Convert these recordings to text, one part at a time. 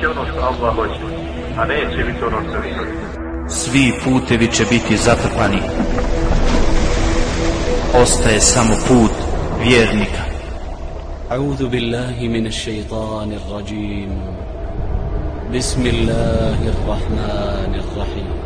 će ono što Allah hoće, a neće biti ono što vi Svi putevi će biti zatrpani. Ostaje samo put vjernika. أعوذ بالله من الشيطان الرجيم بسم الله الرحمن الرحيم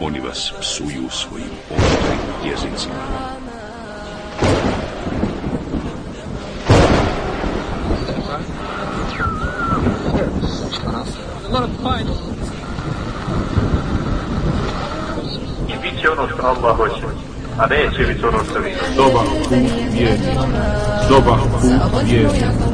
oni vas psuju svojim oštrim jezicima. I bit će ono što Allah hoće, a neće biti ono što vi Dobar put vjernika. Dobar put vjernika.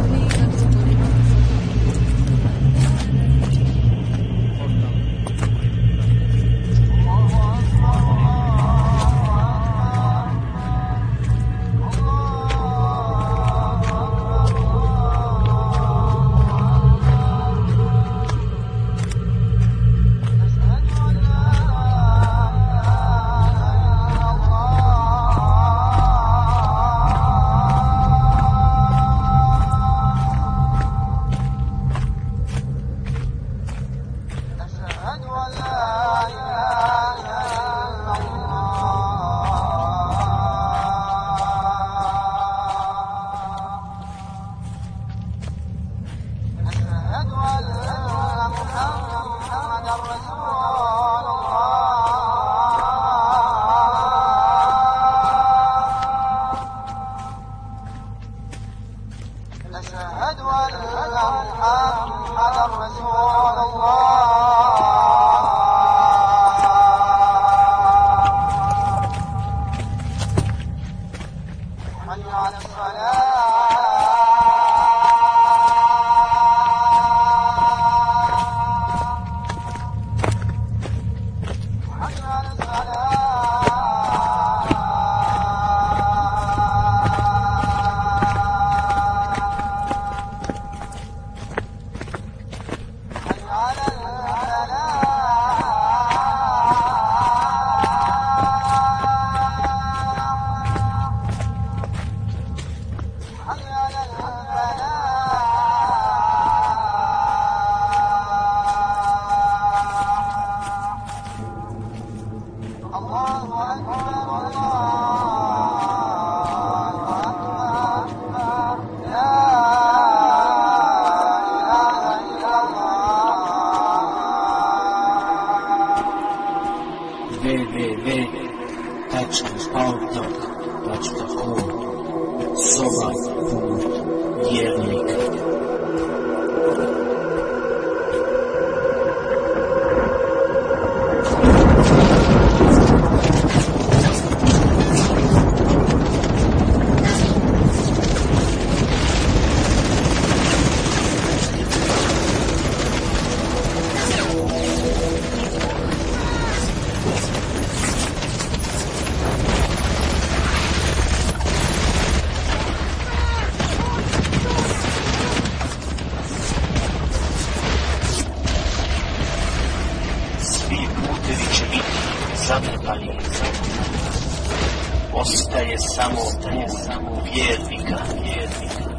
samo put vjernika, vjernika.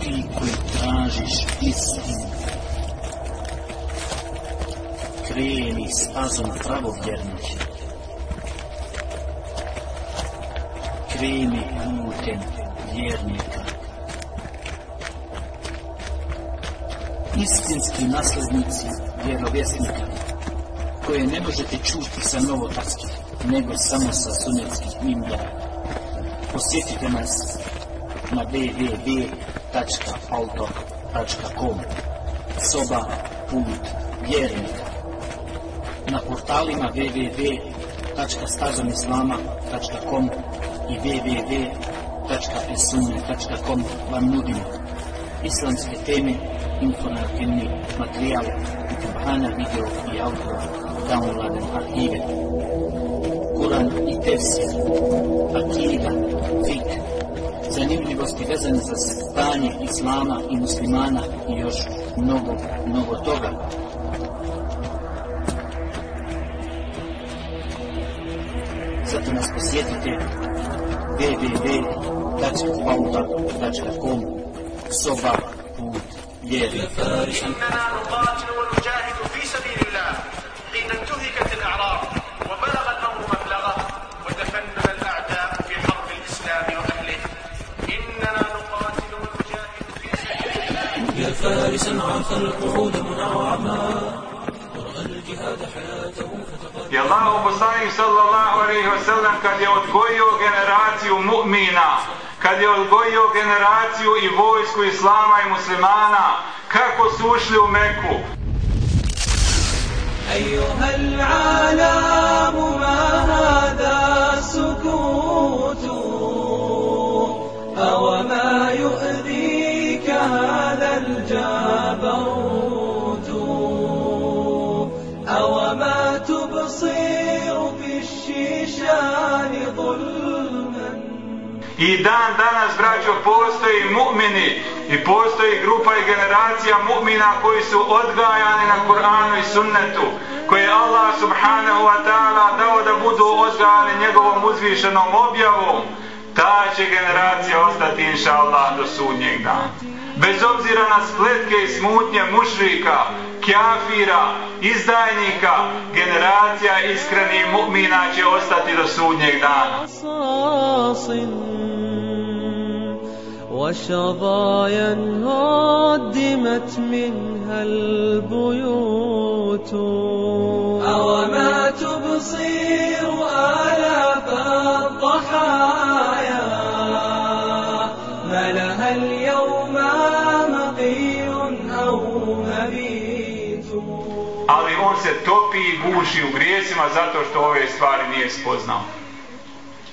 Ti koji tražiš istinu, kreni stazom pravovjernih. Kreni putem vjernika. Istinski naslednici vjerovjesnika koje ne možete čuti sa novotarskih nego samo sa sunetskih mimbara. Posjetite nas na www.autor.com Soba put vjernika na portalima www.stazomislama.com i www.esune.com vam nudimo islamske teme, informativni materijal, Kubhana video i audio, downloaden arhive, Kuran i tefsir, akida, fik, zanimljivosti vezane za stanje islama i muslimana i još mnogo, mnogo toga. Zato nas posjetite www.pauta.com Soba put vjeri. يا فارسا عاف القعود منعما ورأى الجهاد حياته فتقدم I Allahu poslanik sallallahu alaihi wa sallam kad je odgojio generaciju mu'mina, kad je odgojio generaciju i vojsku islama i muslimana, kako su ušli u Meku, أيها العالم ما هذا السكوت أو ما يؤذيك هذا الجبروت أو ما تبصر في الشيشان ظلما I dan danas, braćo, postoji mu'mini i postoji grupa i generacija mu'mina koji su odgajani na Kur'anu i sunnetu, koje je Allah subhanahu wa ta'ala dao da budu odgajani njegovom uzvišenom objavom. Ta će generacija ostati, inša Allah, do sudnjeg dana. Bez obzira na spletke i smutnje mušrika, kjafira, izdajnika, generacija iskrenih mu'mina će ostati do sudnjeg dana. وشظايا هدمت منها البيوت أو ما تبصر آلاف الضحايا ما لها اليوم ali on se topi i guši u grijesima zato što ove stvari nije spoznao.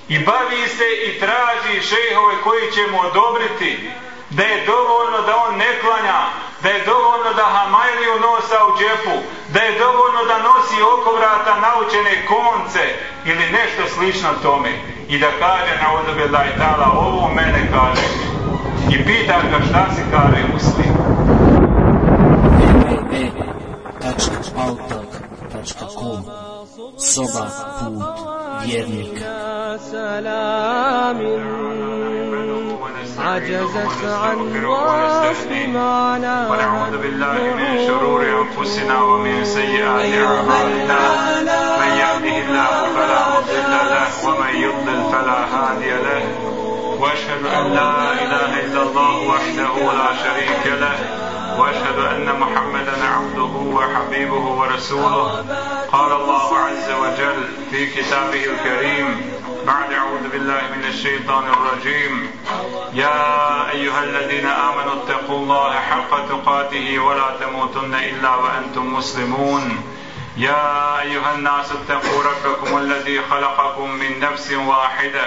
I bavi se i traži šejhove koji će mu odobriti da je dovoljno da on ne klanja, da je dovoljno da hamajliju nosa u džepu, da je dovoljno da nosi oko vrata naučene konce ili nešto slično tome. I da kaže na odobje da je dala ovo mene kaže. I pita ga šta se kaže muslim. www.autor.com Soba put vjernika. سلام عجزت عن وصف معناها ونعوذ بالله من شرور أنفسنا ومن سيئات أعمالنا من يهده الله فلا مضل له ومن يضلل فلا هادي له وأشهد أن لا إله إلا الله وحده لا شريك له وأشهد أن محمدا عبده وحبيبه ورسوله. قال الله عز وجل في كتابه الكريم بعد أعوذ بالله من الشيطان الرجيم يا أيها الذين آمنوا اتقوا الله حق تقاته ولا تموتن إلا وأنتم مسلمون. يا أيها الناس اتقوا ربكم الذي خلقكم من نفس واحدة.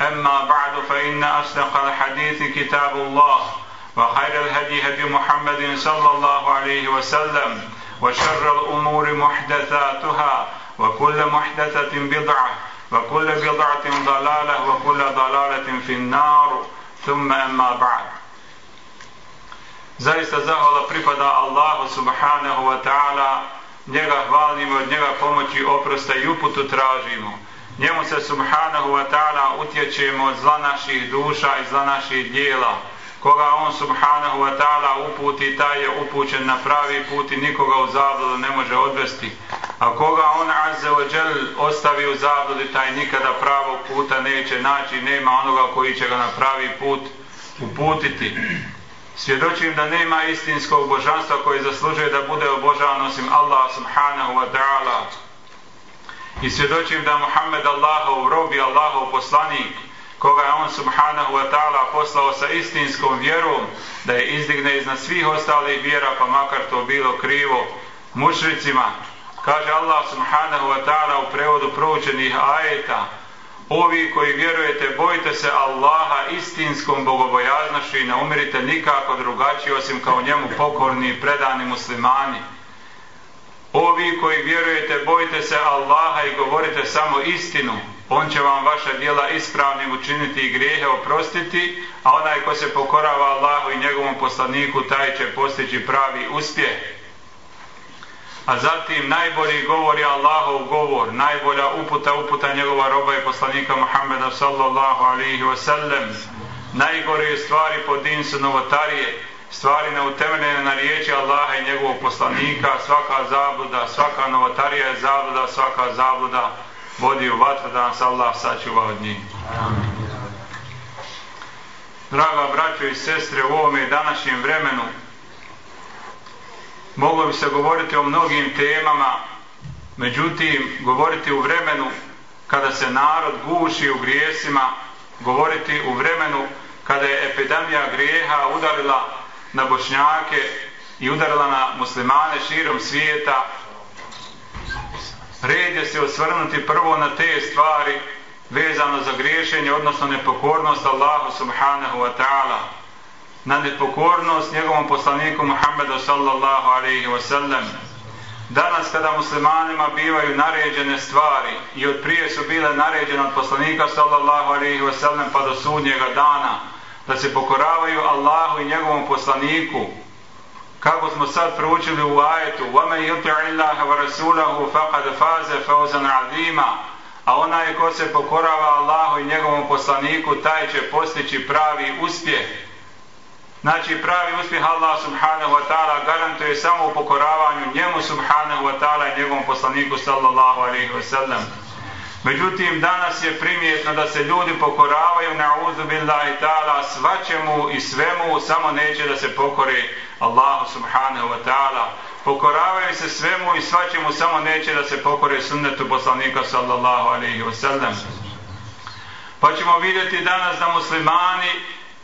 أما بعد فإن أصدق الحديث كتاب الله وخير الهدي هدي محمد صلى الله عليه وسلم وشر الأمور محدثاتها وكل محدثة بدعة وكل بضعة ضلالة وكل ضلالة في النار thumma emma ba'd. Zaista zahvala pripada Allahu subhanahu wa ta'ala, njega hvalimo, od njega pomoći oprosta i uputu tražimo. Njemu se subhanahu wa ta'ala utječemo od zla naših duša i zla naših dijela. Koga on subhanahu wa ta'ala uputi, taj je upućen na pravi put i nikoga u zabludu ne može odvesti. A koga on azze wa džel ostavi u zabludi, taj nikada pravog puta neće naći, nema onoga koji će ga na pravi put uputiti. Svjedočim da nema istinskog božanstva koji zaslužuje da bude obožavan osim Allah subhanahu wa ta'ala. I svjedočim da Muhammed Allahov rob i Allahov poslanik, koga je on subhanahu wa ta'ala poslao sa istinskom vjerom, da je izdigne iznad svih ostalih vjera, pa makar to bilo krivo mušricima. Kaže Allah subhanahu wa ta'ala u prevodu proučenih ajeta, Ovi koji vjerujete, bojite se Allaha istinskom bogobojaznošću i ne umirite nikako drugačiji osim kao njemu pokorni i predani muslimani. Ovi koji vjerujete, bojite se Allaha i govorite samo istinu. On će vam vaša dijela ispravnim učiniti i grijehe oprostiti, a onaj ko se pokorava Allahu i njegovom poslaniku, taj će postići pravi uspjeh. A zatim najbolji govor je Allahov govor, najbolja uputa, uputa njegova roba i poslanika Muhammeda sallallahu alihi wasallam. Najgore stvari po din su novotarije, stvari neutemeljene na riječi Allaha i njegovog poslanika, svaka zabluda, svaka novotarija je zabluda, svaka zabluda vodi u vatru da nas Allah sačuva od njih. Draga braćo i sestre, u ovome današnjem vremenu moglo bi se govoriti o mnogim temama, međutim, govoriti u vremenu kada se narod guši u grijesima, govoriti u vremenu kada je epidemija grijeha udarila na bošnjake i udarila na muslimane širom svijeta, red je se osvrnuti prvo na te stvari vezano za griješenje, odnosno nepokornost Allahu subhanahu wa ta'ala na nepokornost njegovom poslaniku Muhammedu sallallahu alaihi wa sallam. Danas kada muslimanima bivaju naređene stvari i od prije su bile naređene od poslanika sallallahu alaihi wa sallam pa do sudnjega dana da se pokoravaju Allahu i njegovom poslaniku kako smo sad proučili u ajetu وَمَنْ يُطِعِ اللَّهَ وَرَسُولَهُ فَقَدْ فَازَ فَوْزًا عَظِيمًا a onaj ko se pokorava Allahu i njegovom poslaniku taj će postići pravi uspjeh Znači pravi uspjeh Allah subhanahu wa ta'ala garantuje samo u pokoravanju njemu subhanahu wa ta'ala i njegovom poslaniku sallallahu alaihi wa sallam. Međutim, danas je primjetno da se ljudi pokoravaju na uzubillah i ta'ala svačemu i svemu, samo neće da se pokore Allahu subhanahu wa ta'ala. Pokoravaju se svemu i svačemu, samo neće da se pokore sunnetu poslanika sallallahu alaihi wa sallam. Pa ćemo vidjeti danas da muslimani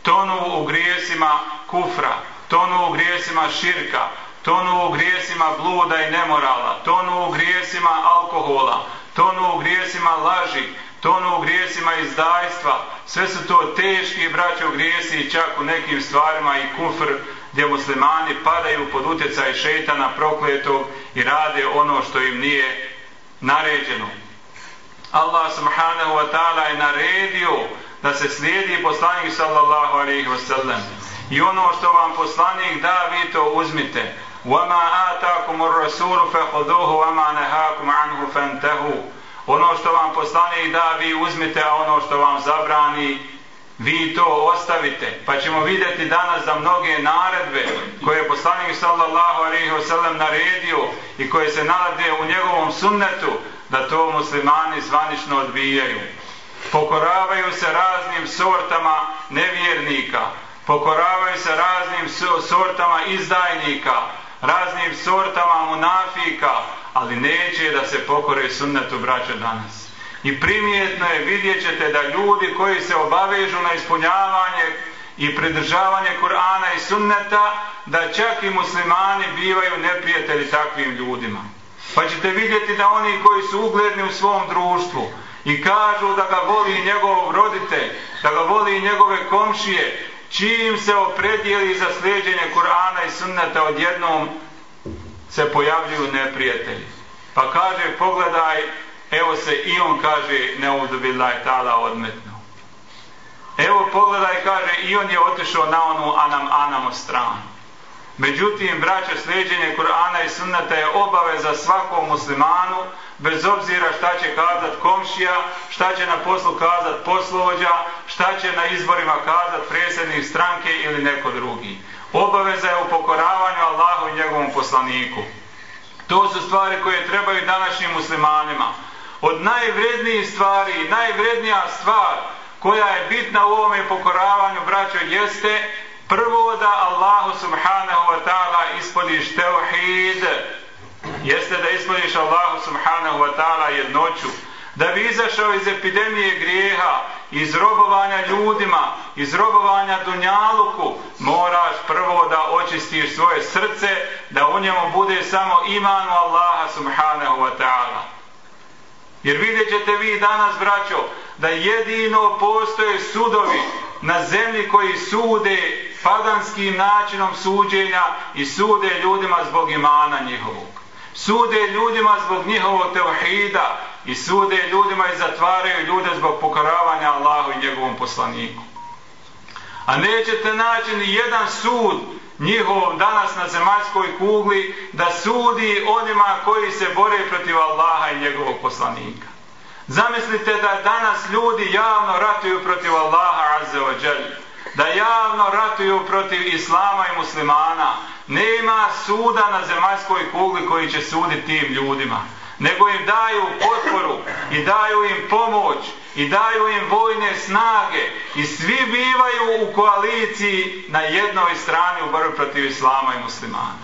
tonu u grijesima kufra, tonu u grijesima širka, tonu u grijesima bluda i nemorala, tonu u grijesima alkohola, tonu u grijesima laži, tonu u grijesima izdajstva. Sve su to teški braćo grijesi i čak u nekim stvarima i kufr gdje muslimani padaju pod utjecaj šeitana prokletog i rade ono što im nije naređeno. Allah subhanahu wa ta'ala je naredio da se slijedi poslanik sallallahu alaihi wa sallam. I ono što vam poslanik da, vi to uzmite. وَمَا آتَاكُمُ الرَّسُولُ فَحُدُوهُ وَمَا نَهَاكُمْ عَنْهُ فَانْتَهُ Ono što vam poslanik da, vi uzmite, a ono što vam zabrani, vi to ostavite. Pa ćemo vidjeti danas za mnoge naredbe koje je poslanik sallallahu alaihi wa sallam naredio i koje se nalaze u njegovom sunnetu, da to muslimani zvanično odbijaju pokoravaju se raznim sortama nevjernika, pokoravaju se raznim sortama izdajnika, raznim sortama munafika, ali neće da se pokore sunnetu braća danas. I primjetno je, vidjet ćete da ljudi koji se obavežu na ispunjavanje i pridržavanje Kur'ana i sunneta, da čak i muslimani bivaju neprijatelji takvim ljudima. Pa ćete vidjeti da oni koji su ugledni u svom društvu, i kažu da ga voli njegov roditelj, da ga voli njegove komšije, čim se opredijeli za sljeđenje Kur'ana i sunneta odjednom se pojavljuju neprijatelji. Pa kaže, pogledaj, evo se i on kaže, ne udubila je tala odmetno. Evo pogledaj, kaže, i on je otišao na onu anam anamo stranu. Međutim, braća, sljeđenje Kur'ana i sunneta je obaveza svakom muslimanu, bez obzira šta će kazat komšija, šta će na poslu kazat poslovođa, šta će na izborima kazat predsjednik stranke ili neko drugi. Obaveza je u pokoravanju Allahu i njegovom poslaniku. To su stvari koje trebaju današnjim muslimanima. Od najvrednijih stvari, najvrednija stvar koja je bitna u ovome pokoravanju, braćo, jeste prvo da Allahu subhanahu wa ta'ala ispodiš tevhid, jeste da ispodiš Allahu subhanahu wa ta'ala jednoću, da bi izašao iz epidemije grijeha, iz robovanja ljudima, iz robovanja dunjaluku, moraš prvo da očistiš svoje srce, da u njemu bude samo imanu Allaha subhanahu wa ta'ala. Jer vidjet ćete vi danas, braćo, da jedino postoje sudovi na zemlji koji sude padanskim načinom suđenja i sude ljudima zbog imana njihovog. Sude ljudima zbog njihovog tevhida i sude ljudima i zatvaraju ljude zbog pokoravanja Allahu i njegovom poslaniku. A nećete naći ni jedan sud njihov danas na zemaljskoj kugli da sudi onima koji se bore protiv Allaha i njegovog poslanika. Zamislite da danas ljudi javno ratuju protiv Allaha azze wa da javno ratuju protiv islama i muslimana. Nema suda na zemaljskoj kugli koji će suditi tim ljudima. Nego im daju potporu i daju im pomoć i daju im vojne snage i svi bivaju u koaliciji na jednoj strani u borbi protiv islama i muslimana.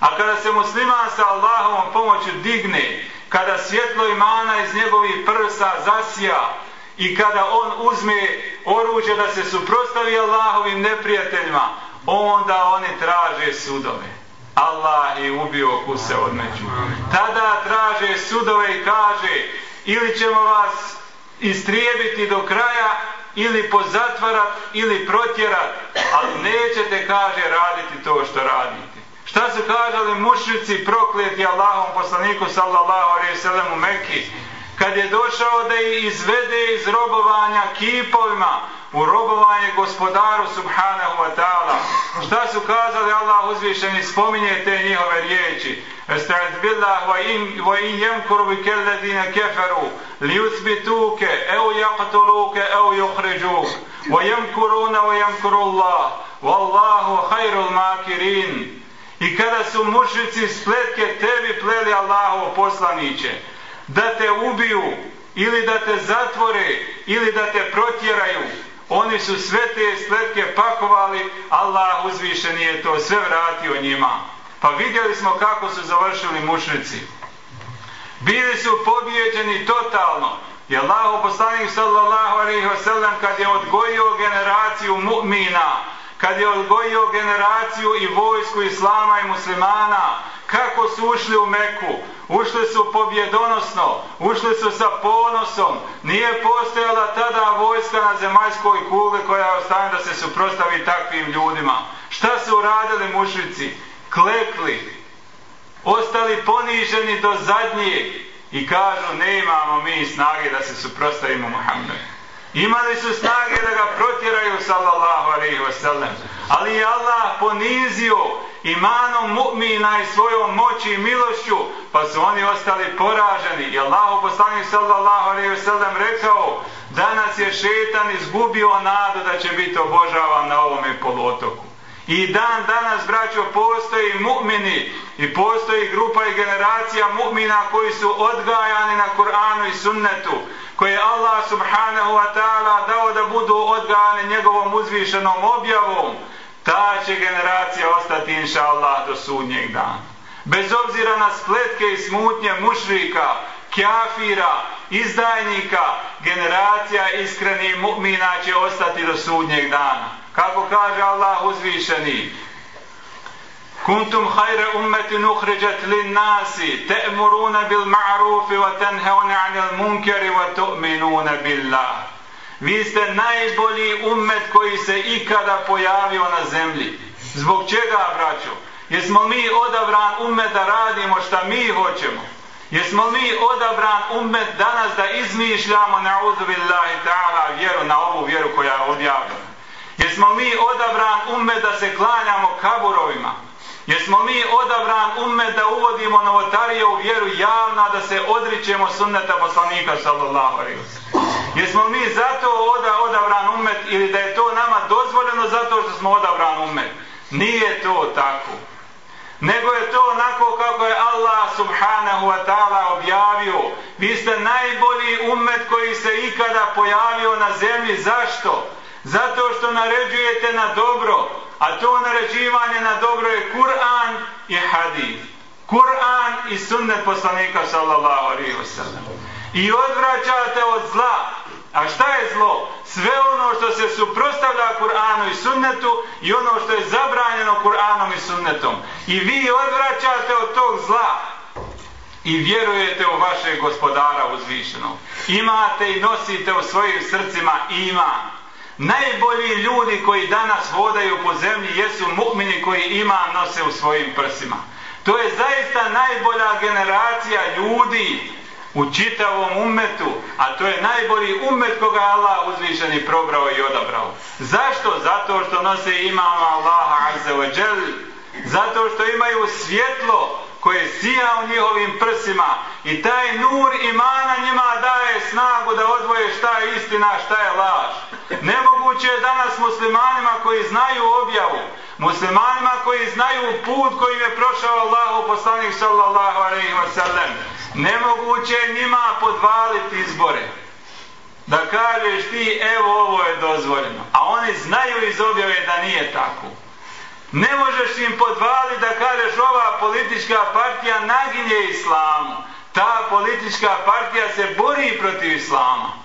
A kada se musliman sa Allahovom pomoću digne, kada svjetlo imana iz njegovih prsa zasija, i kada on uzme oruđe da se suprostavi Allahovim neprijateljima, onda oni traže sudove. Allah je ubio kuse od među. Tada traže sudove i kaže ili ćemo vas istrijebiti do kraja ili pozatvarat ili protjerat, ali nećete, kaže, raditi to što radite. Šta su kažali mušnici prokleti Allahom poslaniku sallallahu alaihi sallam u Mekki? kad je došao da ih izvede iz robovanja kipovima u robovanje gospodaru subhanahu wa ta'ala. Šta su kazali Allah uzvišeni, spominje te njihove riječi. Esta'id billah wa in, wa in jemkuru bi kelledine keferu li usbituke, eu jaqtuluke, eu juhriđuk, Wa jemkuruna wa jemkuru Allah. Wallahu hayrul makirin. I kada su mušici spletke tebi pleli Allahu poslaniće, da te ubiju ili da te zatvore ili da te protjeraju. Oni su sve te sletke pakovali, Allah uzvišen je to sve vratio njima. Pa vidjeli smo kako su završili mušnici. Bili su pobijeđeni totalno. I Allah poslanik sallallahu alaihi wa sallam kad je odgojio generaciju mu'mina, kad je odgojio generaciju i vojsku islama i muslimana, kako su ušli u Meku, ušli su pobjedonosno, ušli su sa ponosom, nije postojala tada vojska na zemaljskoj kugli koja je ostane da se suprostavi takvim ljudima. Šta su uradili mušnici? Klekli, ostali poniženi do zadnje i kažu ne imamo mi snage da se suprostavimo Muhammedu. Imali su snage da ga protjeraju, sallallahu alaihi wasallam. Ali je Allah ponizio imanom mu'mina i svojom moći i milošću, pa su oni ostali poraženi. I Allah u poslanju, sallallahu alaihi wasallam, rekao, danas je šetan izgubio nadu da će biti obožavan na ovome polotoku. I dan danas, braćo, postoji mu'mini i postoji grupa i generacija mu'mina koji su odgajani na Kur'anu i sunnetu koje Allah subhanahu wa ta'ala dao da budu odgane njegovom uzvišenom objavom, ta će generacija ostati inša Allah do sudnjeg dana. Bez obzira na spletke i smutnje mušrika, kjafira, izdajnika, generacija iskrenih mu'mina će ostati do sudnjeg dana. Kako kaže Allah uzvišeni, كنتم خير أمة أخرجت للناس تأمرون بالمعروف وتنهون عن المنكر وتؤمنون بالله Vi ste najbolji ummet koji se ikada pojavio na zemlji. Zbog čega, braćo? Jesmo mi odabran ummet da radimo šta mi hoćemo? Jesmo mi odabran ummet danas da izmišljamo na uzubillahi ta'ala vjeru, na ovu vjeru koja je odjavljena? Jesmo mi odabran umme da se klanjamo kaburovima? Jesmo mi odabran umme da uvodimo novotarije u vjeru javna da se odričemo sunneta poslanika sallallahu alaihi Jesmo mi zato oda, odabran umet ili da je to nama dozvoljeno zato što smo odabran umet? Nije to tako. Nego je to onako kako je Allah subhanahu wa ta'ala objavio. Vi ste najbolji umet koji se ikada pojavio na zemlji. Zašto? Zato što naređujete na dobro. A to naređivanje na dobro je Kur'an i hadis. Kur'an i sunnet poslanika sallallahu alaihi wa sallam. I odvraćate od zla. A šta je zlo? Sve ono što se suprostavlja Kur'anu i sunnetu i ono što je zabranjeno Kur'anom i sunnetom. I vi odvraćate od tog zla i vjerujete u vašeg gospodara uzvišenog. Imate i nosite u svojim srcima iman. Najbolji ljudi koji danas vodaju po zemlji jesu mu'mini koji ima nose u svojim prsima. To je zaista najbolja generacija ljudi u čitavom umetu, a to je najbolji umet koga Allah uzvišeni probrao i odabrao. Zašto? Zato što nose imama Allaha Azza wa Jal. Zato što imaju svjetlo koje sija u njihovim prsima i taj nur imana njima daje snagu da odvoje šta je istina, šta je laž. Nemoguće je danas muslimanima koji znaju objavu, muslimanima koji znaju put kojim je prošao Allahu poslanik sallallahu alaihi wa sallam. Nemoguće je njima podvaliti izbore. Da kažeš ti, evo ovo je dozvoljeno. A oni znaju iz objave da nije tako. Ne možeš im podvaliti da kažeš ova politička partija naginje islamu. Ta politička partija se bori protiv islama.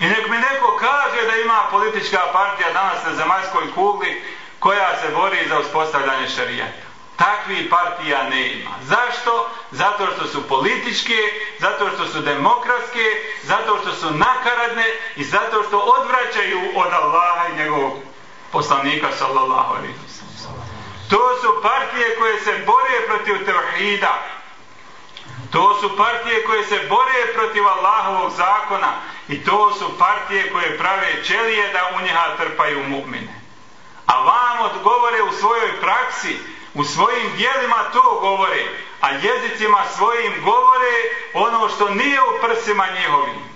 I nek mi neko kaže da ima politička partija danas na zemaljskoj kugli koja se bori za uspostavljanje šarijeta. Takvi partija ne ima. Zašto? Zato što su političke, zato što su demokratske, zato što su nakaradne i zato što odvraćaju od Allaha i njegovog poslanika sallallahu alaihi To su partije koje se bore protiv tevhida. To su partije koje se bore protiv Allahovog zakona. I to su partije koje prave čelije da u njeha trpaju mu'mine. A vam odgovore u svojoj praksi, u svojim dijelima to govore, a jezicima svojim govore ono što nije u prsima njihovim.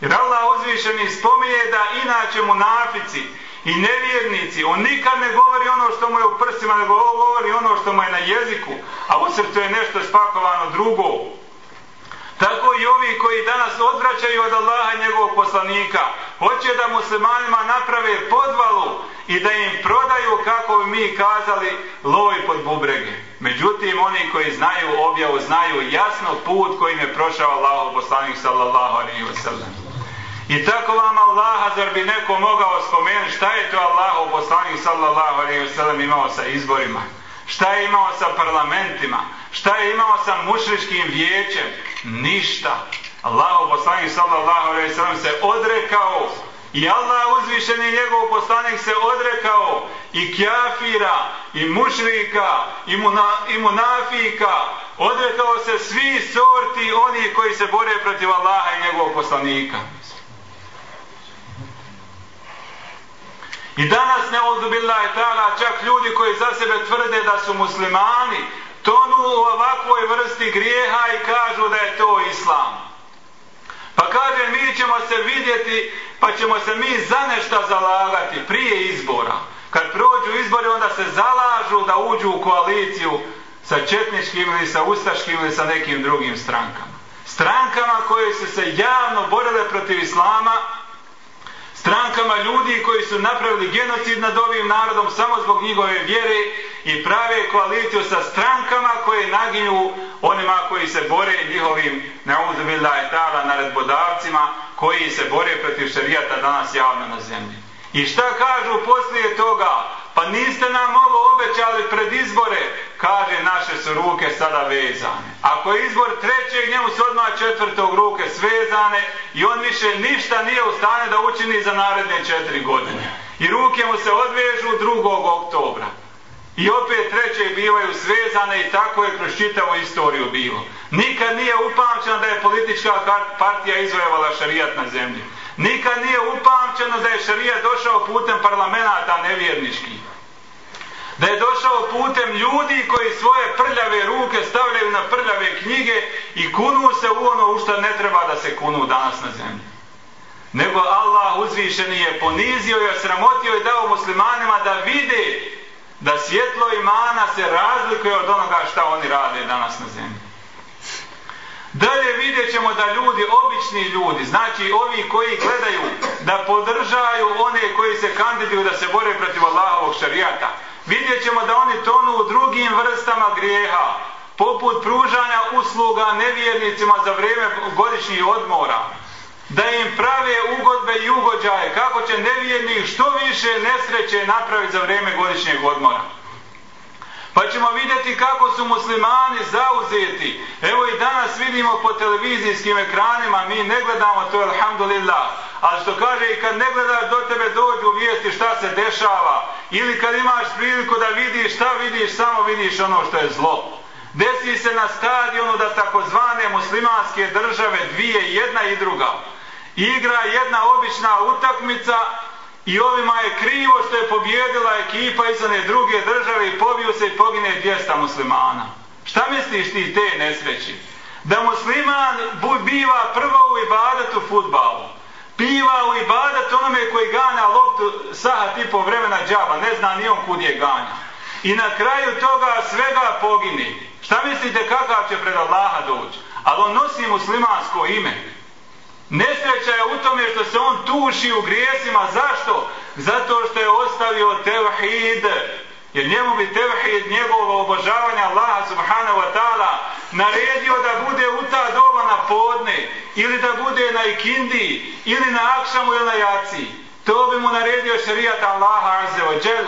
Jer Allah uzvišeni spominje da inače munafici i nevjernici, on nikad ne govori ono što mu je u prsima, nego govori ono što mu je na jeziku, a u srcu je nešto spakovano drugo. Tako i ovi koji danas odvraćaju od Allaha njegovog poslanika, hoće da muslimanima naprave podvalu i da im prodaju, kako bi mi kazali, loj pod bubrege. Međutim, oni koji znaju objavu, znaju jasno put kojim je prošao Allahov poslanik sallallahu alaihi wa sallam. I tako vam Allaha, zar bi neko mogao spomenuti šta je to Allahov poslanik sallallahu alaihi wasallam imao sa izborima? Šta je imao sa parlamentima? Šta je imao sa mušriškim vijećem? Ništa. Allahov poslanik sallallahu alejhi ve sellem se odrekao i Allah uzvišeni njegov poslanik se odrekao i kafira i mušrika i, muna, i munafika odrekao se svi sorti oni koji se bore protiv Allaha i njegovog poslanika. I danas ne odubillahi ta'ala čak ljudi koji za sebe tvrde da su muslimani tonu u ovakvoj vrsti grijeha i kažu da je to islam. Pa kaže mi ćemo se vidjeti pa ćemo se mi za nešto zalagati prije izbora. Kad prođu izbori onda se zalažu da uđu u koaliciju sa četničkim ili sa ustaškim ili sa nekim drugim strankama. Strankama koje su se javno borile protiv islama, strankama ljudi koji su napravili genocid nad ovim narodom samo zbog njihove vjere i prave koaliciju sa strankama koje naginju onima koji se bore njihovim neuzubila i tala naredbodavcima koji se bore protiv šarijata danas javno na zemlji. I šta kažu poslije toga? Pa niste nam ovo obećali pred izbore, kaže naše su ruke sada vezane. Ako je izbor trećeg, njemu su odmah četvrtog ruke svezane i on više ništa nije u stane da učini za naredne četiri godine. I ruke mu se odvežu 2. oktobra. I opet treće bivaju svezane i tako je kroz čitavu istoriju bilo. Nikad nije upamćeno da je politička partija izvojevala šarijat na zemlji. Nikad nije upamćeno da je šarijat došao putem parlamenta nevjernički. Da je došao putem ljudi koji svoje prljave ruke stavljaju na prljave knjige i kunu se u ono u što ne treba da se kunu danas na zemlji. Nego Allah uzvišeni je ponizio i osramotio i dao muslimanima da vide da svjetlo imana se razlikuje od onoga šta oni rade danas na zemlji. Dalje vidjet ćemo da ljudi, obični ljudi, znači ovi koji gledaju da podržaju one koji se kandiduju da se bore protiv Allahovog šarijata, vidjet ćemo da oni tonu u drugim vrstama grijeha, poput pružanja usluga nevjernicima za vrijeme godišnjih odmora, da im prave ugodbe i ugođaje, kako će nevjernik što više nesreće napraviti za vrijeme godišnjeg odmora. Pa ćemo vidjeti kako su muslimani zauzeti. Evo i danas vidimo po televizijskim ekranima, mi ne gledamo to, alhamdulillah. Ali što kaže, i kad ne gledaš, do tebe dođu vijesti šta se dešava. Ili kad imaš priliku da vidiš šta vidiš, samo vidiš ono što je zlo. Desi se na stadionu da takozvane muslimanske države, dvije, jedna i druga, igra jedna obična utakmica I ovima je krivo što je pobjedila ekipa iz one druge države i pobiju se i pogine 200 muslimana. Šta misliš ti te nesreći? Da musliman biva prvo u ibadatu futbalu. Piva u ibadatu onome koji gana loptu sahat i po vremena džaba. Ne zna ni on kud je ganja. I na kraju toga svega pogini. Šta mislite kakav će pred Allaha doći? Ali on nosi muslimansko ime. Nesreća je u tome što se on tuši u grijesima. Zašto? Zato što je ostavio tevhid. Jer njemu bi tevhid njegovo obožavanje Allaha subhanahu wa ta'ala naredio da bude u ta doba na podne ili da bude na ikindi ili na akšamu ili na jaci. To bi mu naredio šarijat Allaha azze wa džel.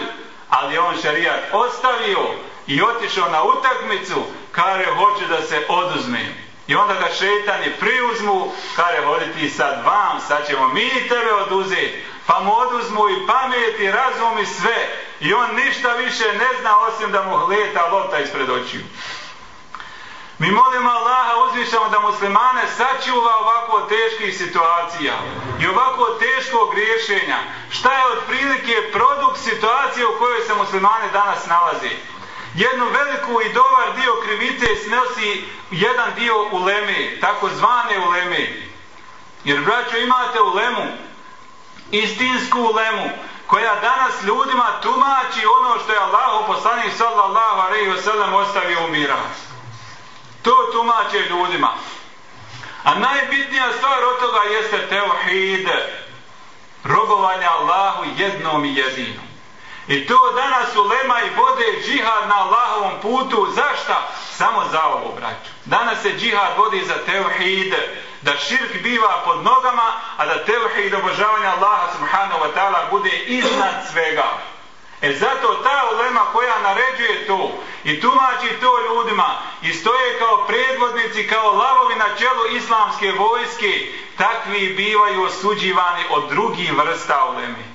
Ali on šarijat ostavio i otišao na utakmicu kare hoće da se oduzme. I onda ga šeitani priuzmu, kare voli ti sad vam, sad ćemo mi tebe oduzeti. Pa mu oduzmu i pamet i razum i sve. I on ništa više ne zna osim da mu leta lopta ispred očiju. Mi molimo Allaha uzvišamo da muslimane sačuva ovako teških situacija i ovako teškog rješenja. Šta je otprilike produkt situacije u kojoj se muslimane danas nalazi? jednu veliku i dobar dio krivice snosi jedan dio uleme, tako zvane uleme. Jer, braćo, imate ulemu, istinsku ulemu, koja danas ljudima tumači ono što je Allah poslanik sallallahu alejhi ve sellem ostavio u miras. To tumače ljudima. A najbitnija stvar od toga jeste tevhid, robovanje Allahu jednom i jedinom. I to danas ulema i vode džihad na Allahovom putu. Zašta? Samo za ovo, braću. Danas se džihad vodi za tevhid, da širk biva pod nogama, a da tevhid obožavanja Allaha subhanahu wa ta'ala bude iznad svega. E zato ta ulema koja naređuje to i tumači to ljudima i stoje kao predvodnici, kao lavovi na čelu islamske vojske, takvi bivaju osuđivani od drugih vrsta ulemi.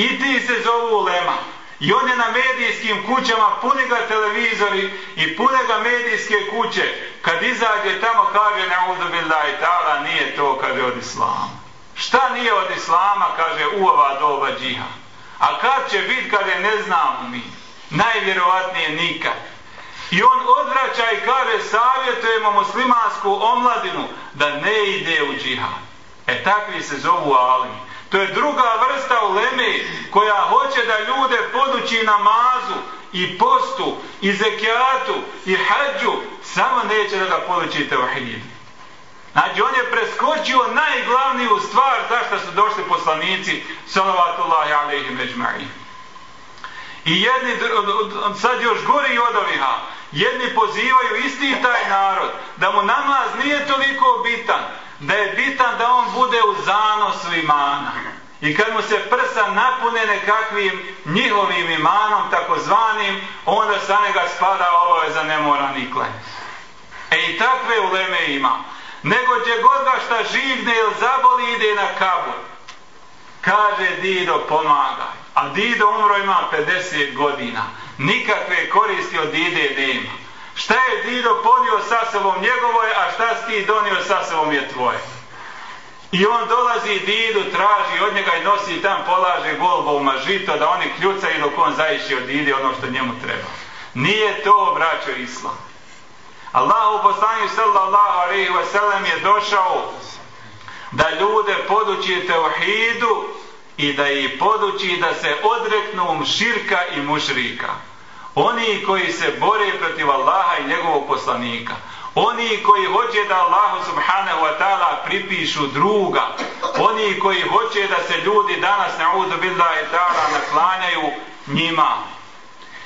I ti se zovu ulema. I on je na medijskim kućama, puni ga televizori i pune ga medijske kuće. Kad izađe tamo kaže ne udu billahi ta'ala, nije to kaže od islama. Šta nije od islama, kaže u ova doba džiha. A kad će biti, kaže ne znamo mi. Najvjerovatnije nikad. I on odvraća i kaže savjetujemo muslimansku omladinu da ne ide u džihad. E takvi se zovu alimi. To je druga vrsta uleme koja hoće da ljude poduči namazu i postu i zekijatu i hađu, samo neće da ga poduči tevhidu. Znači, on je preskočio najglavniju stvar zašto su došli poslanici salavatullahi alaihi međmari. I jedni, sad još gori od oviha, jedni pozivaju isti taj narod da mu namaz nije toliko bitan, da je bitan da on bude u zanosu imana. I kad mu se prsa napune nekakvim njihovim imanom, takozvanim, onda sa njega spada ovo je za nemora nikle. E i takve uleme ima. Nego gdje god ga šta živne ili zaboli, ide na kabur. Kaže Dido, pomagaj. A Dido umro ima 50 godina. Nikakve koristi od Dide nema. Šta je Dido ponio sa sobom njegovo je, a šta si ti donio sa sobom je tvoje. I on dolazi didu, traži od njega i nosi tam, polaže golbovima žito da oni kljucaju dok on zaiši od didi ono što njemu treba. Nije to, braćo, islam. Allahu poslanju sallallahu alaihi wa sallam je došao da ljude poduči teuhidu i da ih poduči da se odreknu širka i mušrika. Oni koji se bore protiv Allaha i njegovog poslanika. Oni koji hoće da Allahu subhanahu wa ta'ala pripišu druga. Oni koji hoće da se ljudi danas na udu billahi ta'ala naklanjaju njima.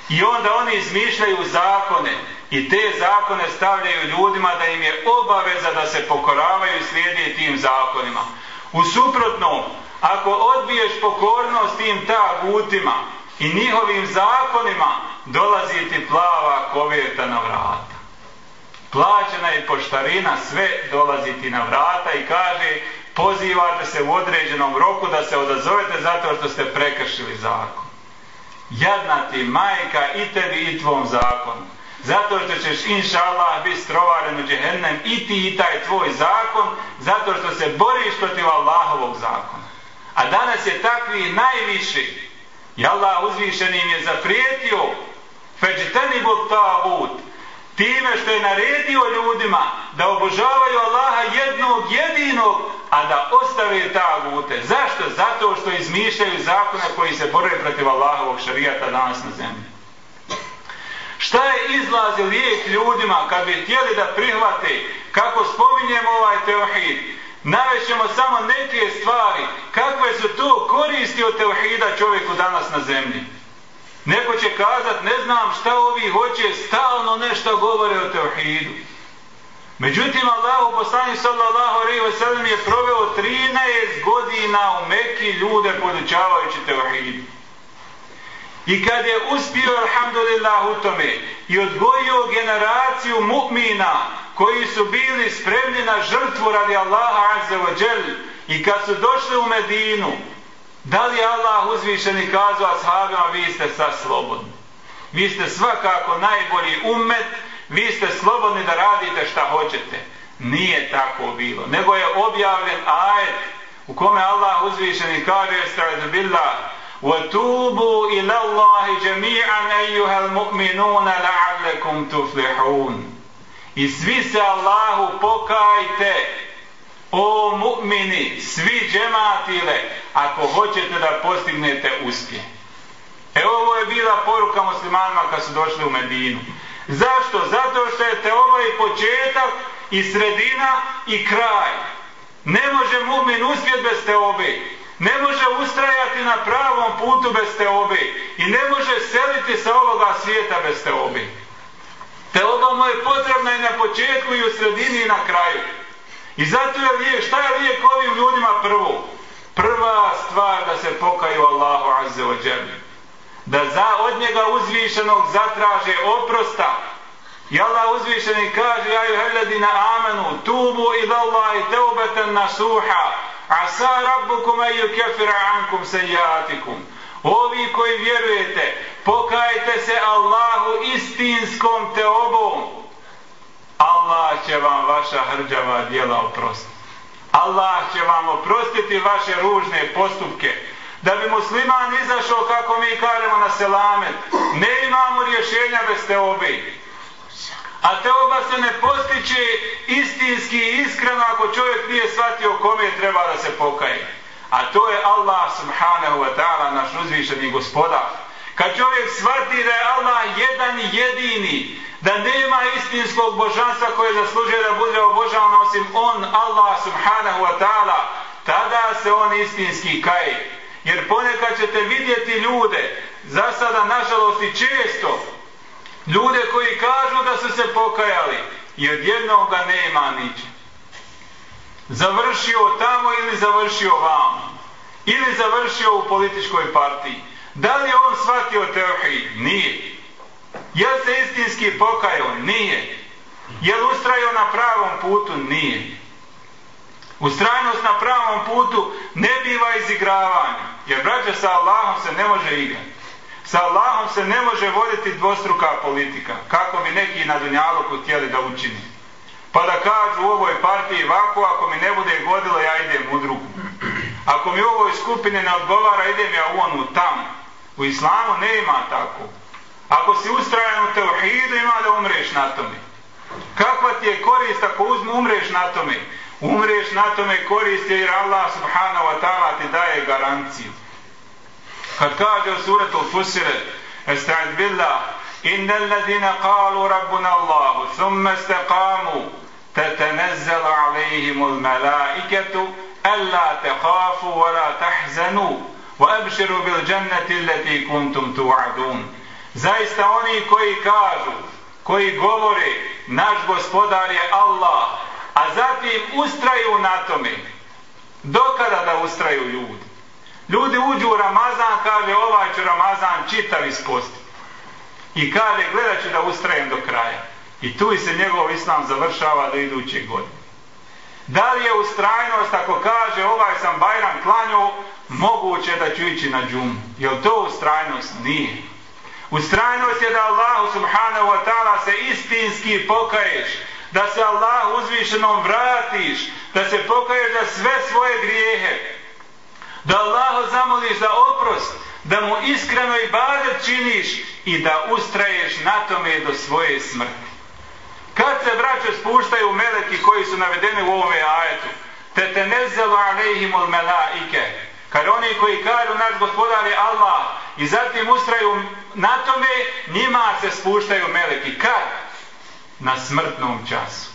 I onda oni izmišljaju zakone i te zakone stavljaju ljudima da im je obaveza da se pokoravaju i slijedi tim zakonima. U suprotnom, ako odbiješ pokornost tim tagutima i njihovim zakonima, dolazi ti plava koveta na vrata. Plaćena je poštarina, sve dolazi ti na vrata i kaže pozivate se u određenom roku da se odazovete zato što ste prekršili zakon. Jadna ti majka i tebi i tvom zakonu. Zato što ćeš, inša Allah, biti strovaren u džehennem i ti i taj tvoj zakon, zato što se boriš protiv Allahovog zakona. A danas je takvi najviši. I Allah uzvišen im je zaprijetio feđiteni bog tagut time što je naredio ljudima da obožavaju Allaha jednog jedinog, a da ostave tagute. Zašto? Zato što izmišljaju zakone koji se bore protiv Allahovog šarijata danas na zemlji. Šta je izlazi lijek ljudima kad bi htjeli da prihvate kako spominjemo ovaj teohid? Navećemo samo neke stvari. Kakve su to koristi od teohida čovjeku danas na zemlji? Neko će kazat, ne znam šta ovi hoće, stalno nešto govore o teohidu. Međutim, Allah u poslanju sallallahu alaihi wa sallam je proveo 13 godina u Mekki ljude podučavajući teohidu. I kad je uspio, alhamdulillah, u tome i odgojio generaciju mu'mina koji su bili spremni na žrtvu radi Allaha azza wa džel i kad su došli u Medinu, da li Allah uzvišeni kazao ashabima, vi ste sad slobodni. Vi ste svakako najbolji umet, vi ste slobodni da radite šta hoćete. Nije tako bilo. Nego je objavljen ajet u kome Allah uzvišeni kaže, stradu billah, وَتُوبُوا إِلَى اللَّهِ جَمِيعًا أَيُّهَا الْمُؤْمِنُونَ لَعَلَّكُمْ تُفْلِحُونَ I svi se Allahu pokajte, o mu'mini, svi džematile, ako hoćete da postignete uspjeh. E ovo je bila poruka muslimanima kad su došli u Medinu. Zašto? Zato što je te ovaj početak i sredina i kraj. Ne može mu'min uspjet bez te obe ne može ustrajati na pravom putu bez teobe i ne može seliti sa ovoga svijeta bez teobe. Teoba mu je potrebna i na početku i u sredini i na kraju. I zato je lijek, šta je lijek ovim ljudima prvo? Prva stvar da se pokaju Allahu Azze o džemlju. Da za, od njega uzvišenog zatraže oprosta. I Allah uzvišeni kaže, ja ju heledina amenu, tubu ila Allahi teubeten nasuha, Asa rabbukum ayu kafira ankum sayyiatikum. Ovi koji vjerujete, pokajte se Allahu istinskom teobom. Allah će vam vaša hrđava djela oprostiti. Allah će vam oprostiti vaše ružne postupke. Da bi musliman izašao kako mi kažemo na selamet, ne imamo rješenja bez teobe. A teoba se ne postiče istinski i iskreno ako čovjek nije shvatio kome treba da se pokaje. A to je Allah subhanahu wa ta'ala, naš uzvišeni gospodar. Kad čovjek shvati da je Allah jedan jedini, da nema istinskog božanstva koje zaslužuje da bude obožavan osim on, Allah subhanahu wa ta'ala, tada se on istinski kaje. Jer ponekad ćete vidjeti ljude, za sada nažalost i često, Ljude koji kažu da su se pokajali i odjednoga ga nema niče. Završio tamo ili završio vam. Ili završio u političkoj partiji. Da li on shvatio teohid? Nije. Je se istinski pokajao? Nije. Je li ustrajao na pravom putu? Nije. Ustrajnost na pravom putu ne biva izigravanje. Jer braća sa Allahom se ne može igrati. Sa Allahom se ne može voditi dvostruka politika, kako bi neki na Dunjaluku htjeli da učini. Pa da kažu u ovoj partiji ovako, ako mi ne bude godilo, ja idem u drugu. Ako mi u ovoj skupine ne odgovara, idem ja u onu tamo. U islamu ne ima tako. Ako si ustrajan u teohidu, ima da umreš na tome. Kakva ti je korist ako uzmu, umreš na tome? Umreš na tome korist jer Allah subhanahu wa ta'ala ti daje garanciju. Kad kaže u suretu Fusire, Esta'id billah, Inna alladina qalu rabbuna Allahu, thumma istaqamu, تتنزل عليهم الملائكة ألا تخافوا ولا تحزنوا وأبشروا بالجنة التي كنتم توعدون Zaista oni koji kažu, koji govore, naš gospodar je Allah, a zatim ustraju na tome. Dokada da ustraju ljudi? Ljudi uđu u Ramazan, kaže ovaj ću Ramazan čitav isposti. I kaže gledat ću da ustrajem do kraja. I tu se njegov islam završava do iduće godine. Da li je ustrajnost ako kaže ovaj sam Bajram klanju, moguće da ću ići na džum? Je li to ustrajnost? Nije. Ustrajnost je da Allah subhanahu wa ta'ala se istinski pokaješ, da se Allah uzvišenom vratiš, da se pokaješ za sve svoje grijehe, da Allahu zamoliš za oprost, da mu iskreno i badet činiš i da ustraješ na tome do svoje smrti. Kad se braće spuštaju meleki koji su navedeni u ovome ajetu, te te nezelo alejhimul melaike, kad oni koji kažu naš gospodar je Allah i zatim ustraju na tome, njima se spuštaju meleki. Kad? Na smrtnom času.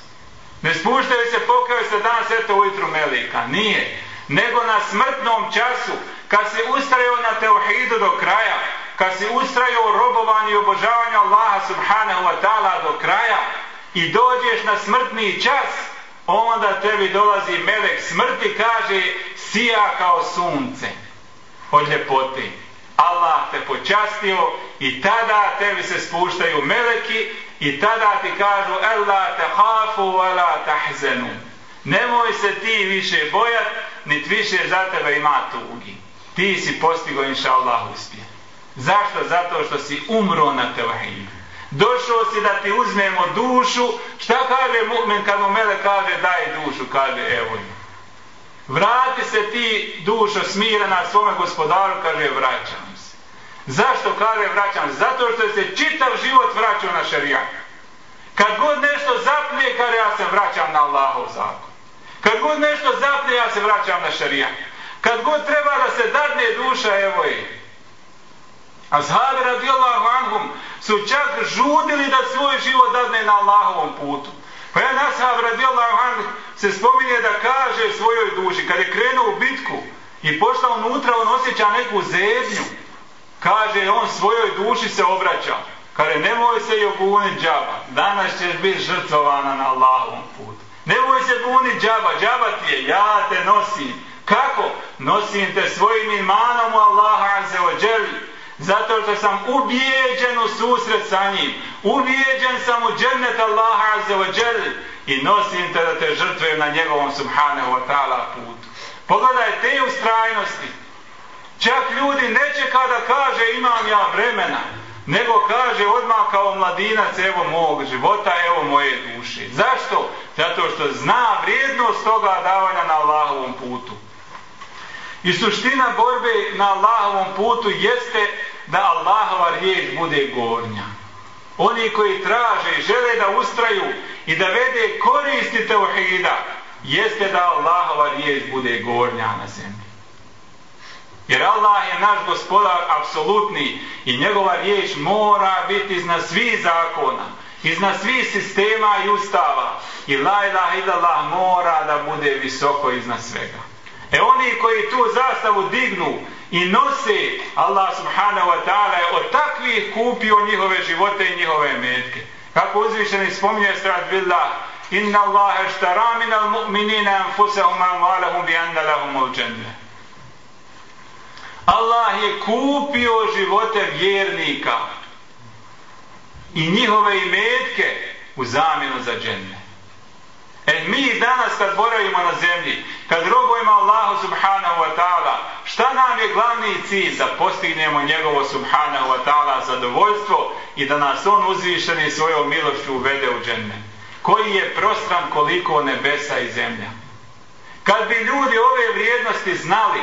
Ne spuštaju se, pokaju se danas eto ujutru meleka. Nije. Nego na smrtnom času, kad se ustraju na teuhidu do kraja, kad se ustraju u robovanju i obožavanju Allaha subhanahu wa ta'ala do kraja, i dođeš na smrtni čas, Pa onda tebi dolazi melek smrti, kaže, sija kao sunce od ljepote. Allah te počastio i tada tebi se spuštaju meleki i tada ti kažu Ella te hafu, ella tahzenu. Nemoj se ti više bojat, nit više za tebe ima tugi. Ti si postigo, inša Allah, uspije. Zašto? Zato što si umro na tevhidu došao si da ti uzmemo dušu, šta kaže mu'min kad mu mele kaže daj dušu, kaže evo je. Vrati se ti dušo smirena svome gospodaru, kaže vraćam se. Zašto kaže vraćam se? Zato što se čitav život vraćao na šarijak. Kad god nešto zapne, kaže ja se vraćam na Allahov zakon. Kad god nešto zapne, ja se vraćam na šarijak. Kad god treba da se dadne duša, evo je. Ashabi radijallahu anhum su čak žudili da svoj život dadne na Allahovom putu. Pa jedan ashab radijallahu anhum se spominje da kaže svojoj duši, kad je krenuo u bitku i pošla unutra, on osjeća neku zebnju. Kaže, on svojoj duši se obraća. Kaže, nemoj se i bunit džaba. Danas ćeš biti žrtvovana na Allahovom putu. Nemoj se bunit džaba. Džaba ti je, ja te nosim. Kako? Nosim te svojim imanom u Allaha azze wa. Zato što sam ubijeđen u susret sa njim. Ubijeđen sam u džennet Allaha azza wa jel. I nosim te da te žrtvujem na njegovom subhanahu wa ta'ala putu. Pogledaj te ustrajnosti. Čak ljudi neće kada kaže imam ja vremena. Nego kaže odmah kao mladinac evo mog života, evo moje duše. Zašto? Zato što zna vrijednost toga davanja na Allahovom putu. I suština borbe na Allahovom putu jeste da Allahova riječ bude gornja. Oni koji traže i žele da ustraju i da vede koristi teuhida, jeste da Allahova riječ bude gornja na zemlji. Jer Allah je naš gospodar apsolutni i njegova riječ mora biti iznad svih zakona, iznad svih sistema i ustava. I la ilaha illallah mora da bude visoko iznad svega. E oni koji tu zastavu dignu i nose Allah subhanahu wa ta'ala je od takvih kupio njihove živote i njihove metke. Kako uzvišeni spominje strad billah Inna Allahe štara min al mu'minina anfusahum anvalahum bi anna lahum ul. Allah je kupio živote vjernika i njihove imetke u zamjenu za džennet. E mi danas kad boravimo na zemlji, kad robujemo Allahu subhanahu wa ta'ala, šta nam je glavni cilj da postignemo njegovo subhanahu wa ta'ala zadovoljstvo i da nas on uzvišeni svojom milošću uvede u dženne. koji je prostran koliko nebesa i zemlja. Kad bi ljudi ove vrijednosti znali,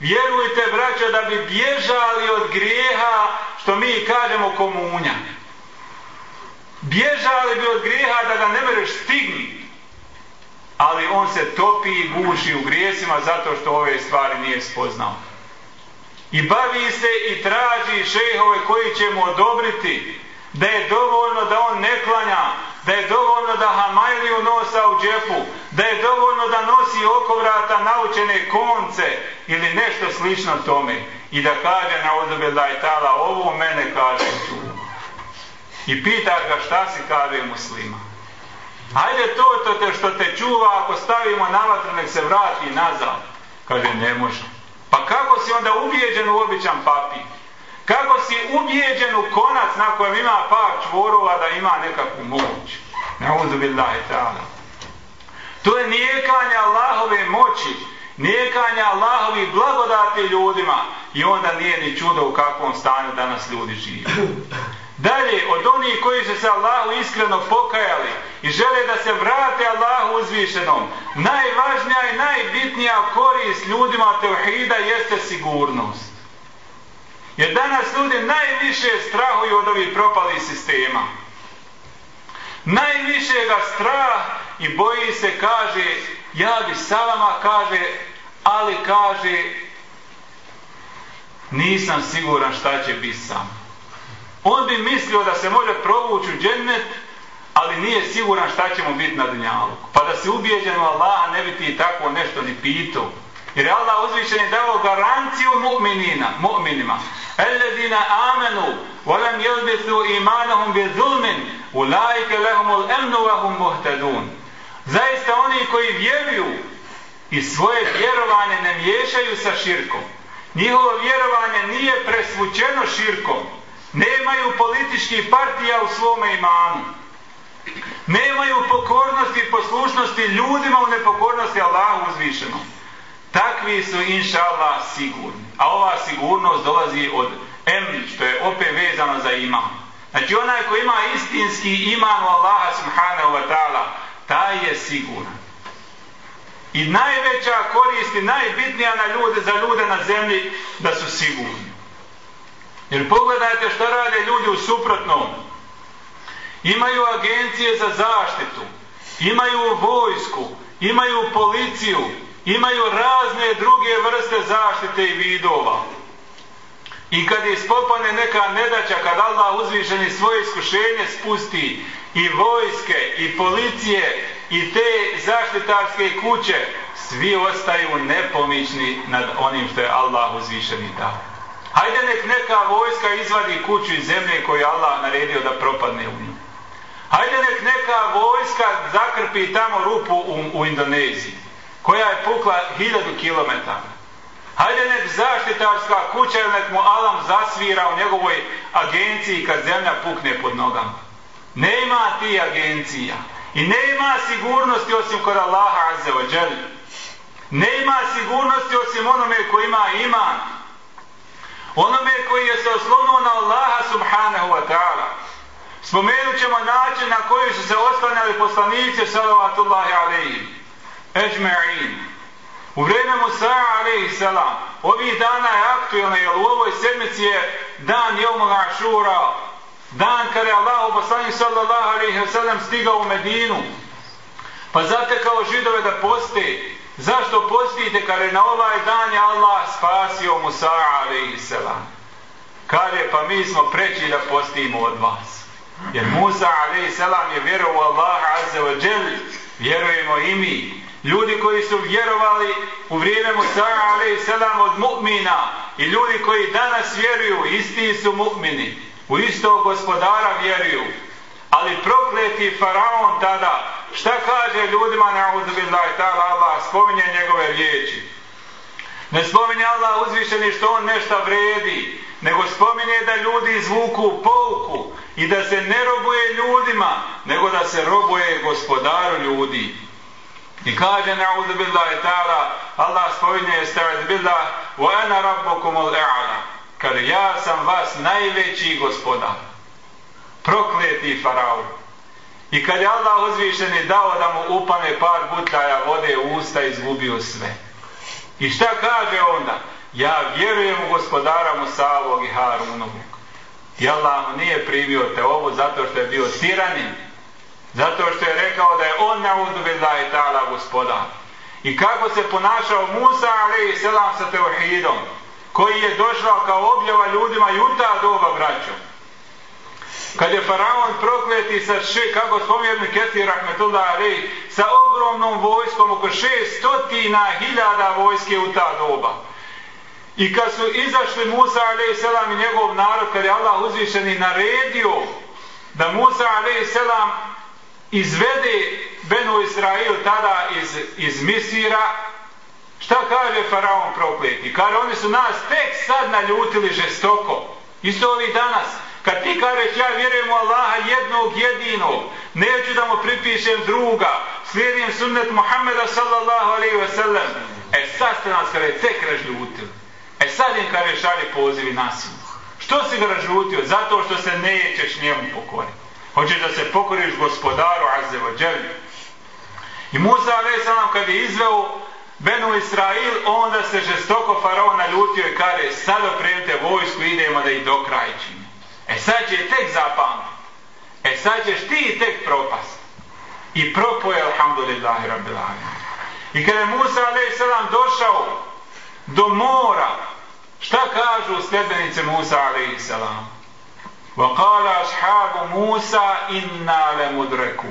vjerujte braćo da bi bježali od grijeha što mi kažemo komunja. Bježali bi od grijeha da ga ne mereš stigni. Ali on se topi i guši u grijesima zato što ove stvari nije spoznao. I bavi se i traži šehove koji će mu odobriti da je dovoljno da on ne klanja, da je dovoljno da hamajliju nosa u džepu, da je dovoljno da nosi oko vrata naučene konce ili nešto slično tome i da kaže na odobe da je tala ovo mene kaže čuva. I pita ga šta si kaže muslima. Hajde to, to te što te čuva ako stavimo na vatru nek se vrati nazad. Kaže ne može. Pa kako si onda ubijeđen u običan papir? Kako si ubijeđen u konac na kojem ima par čvorova da ima nekakvu moć? Nauzu billahi ta'ala. To je nijekanje Allahove moći, nijekanje Allahovi blagodati ljudima i onda nije ni čudo u kakvom stanju danas ljudi žive. Dalje, od onih koji su se Allahu iskreno pokajali i žele da se vrate Allahu uzvišenom, najvažnija i najbitnija korist ljudima tevhida jeste sigurnost. Jer danas ljudi najviše strahuju od ovih propalih sistema. Najviše ga strah i boji se, kaže, ja bi sa vama, kaže, ali kaže, nisam siguran šta će biti sam. On bi mislio da se može provući u džennet, ali nije siguran šta će mu biti na dunjalu. Pa da se ubijeđen u Allaha ne bi ti tako nešto ni pitao. Jer je Allah uzvišen je dao garanciju mu'minina, mu'minima. Alladina amanu, walam jelbisu imanahum bi zulmin, ulaike lehumul emnu vahum muhtadun. Zaista oni koji vjeruju i svoje vjerovanje ne miješaju sa širkom. Njihovo vjerovanje nije presvučeno širkom. Nemaju političkih partija u svome imanu. Nemaju pokornosti i poslušnosti ljudima u nepokornosti Allahu uzvišenom takvi su inša Allah sigurni. A ova sigurnost dolazi od M, što je opet vezano za iman. Znači onaj ko ima istinski iman u Allaha subhanahu wa ta'ala, taj je siguran. I najveća korist i najbitnija na ljude, za ljude na zemlji da su sigurni. Jer pogledajte što rade ljudi u suprotnom. Imaju agencije za zaštitu, imaju vojsku, imaju policiju, imaju razne druge vrste zaštite i vidova. I kad ispopane neka nedaća, kad Allah uzvišeni svoje iskušenje spusti i vojske, i policije, i te zaštitarske kuće, svi ostaju nepomični nad onim što je Allah uzvišeni dao. Hajde nek neka vojska izvadi kuću iz zemlje koju Allah naredio da propadne u nju. Hajde nek neka vojska zakrpi tamo rupu u, u Indoneziji koja je pukla hiljadu kilometara. Hajde nek zaštitarska kuća ili nek mu Alam zasvira u njegovoj agenciji kad zemlja pukne pod nogama. Nema ti agencija. I nema sigurnosti osim kod Allaha Azza wa Jal. Nema sigurnosti osim onome koji ima iman. Onome koji je se oslonuo na Allaha Subhanahu wa ta'ala. Spomenut ćemo način na koji su se oslanjali poslanici salavatullahi alaihim eđme'in. U vrijeme Musa alaihi salam, ovih dana je aktuelno, jer u ovoj sedmici je dan Jomog Ašura, dan kada je Allah poslanik sallallahu alaihi sallam stigao u Medinu, pa zatekao židove da poste. Zašto postite kada je na ovaj dan je Allah spasio Musa a.s. salam? Kaže, pa mi smo preći da postimo od vas. Jer Musa a.s. je vjerovao Allah azza wa vjerujemo i mi ljudi koji su vjerovali u vrijeme Musa a.s. od mu'mina i ljudi koji danas vjeruju, isti su mu'mini, u istog gospodara vjeruju. Ali prokleti faraon tada, šta kaže ljudima na uzubillahi ta'ala Allah, spominje njegove riječi. Ne spominje Allah uzvišeni što on nešto vredi, nego spominje da ljudi izvuku pouku i da se ne robuje ljudima, nego da se robuje gospodaru ljudi. I kaže na'udhu billahi ta'ala, Allah spominje je billah, wa ana rabbukum al-a'la. Kad ja sam vas najveći gospodar. Prokleti faraon. I kad je Allah uzvišeni dao da mu upane par gutaja vode u usta, izgubio sve. I šta kaže onda? Ja vjerujem u gospodara Musavog i Harunovog. I Allah mu nije primio te ovo zato što je bio tiranin. Zato što je rekao da je on na udu billahi ta'ala gospodar. I kako se ponašao Musa alaihi selam sa Teohidom, koji je došao kao objava ljudima i u ta doba braćom. Kad je faraon prokleti sa še, kako spomjerni Ketir Rahmetullah Ali, sa ogromnom vojskom, oko šestotina hiljada vojske u ta doba. I kad su izašli Musa a.s. i njegov narod, kad je Allah uzvišeni naredio da Musa a.s. izvede Benu Israil tada iz, iz Misira, šta kaže faraon prokleti? Kaže, oni su nas tek sad naljutili žestoko. Isto ovi danas. Kad ti kažeš ja vjerujem u Allaha jednog jedinog, neću da mu pripišem druga, slijedim sunnet Muhammeda sallallahu alaihi ve sellem, e sad ste nas kada je tek razljutili. E sad im kada šalje pozivi nasilu. Što si ga ražutio? Zato što se nećeš njemu pokoriti. Hoćeš da se pokoriš gospodaru Azze Đelju. I Musa a.s. kad je izveo Benu Israil, onda se žestoko faraon naljutio i kare, sad opremite vojsku, idemo da ih dokrajčimo. E sad će tek zapamti. E sad ćeš ti tek propast. I propoje, alhamdulillahi rabbil alamin. I kada je Musa a.s. došao do mora, šta kažu sljedbenice Musa a.s. Wa kala ashabu Musa inna le mudreku.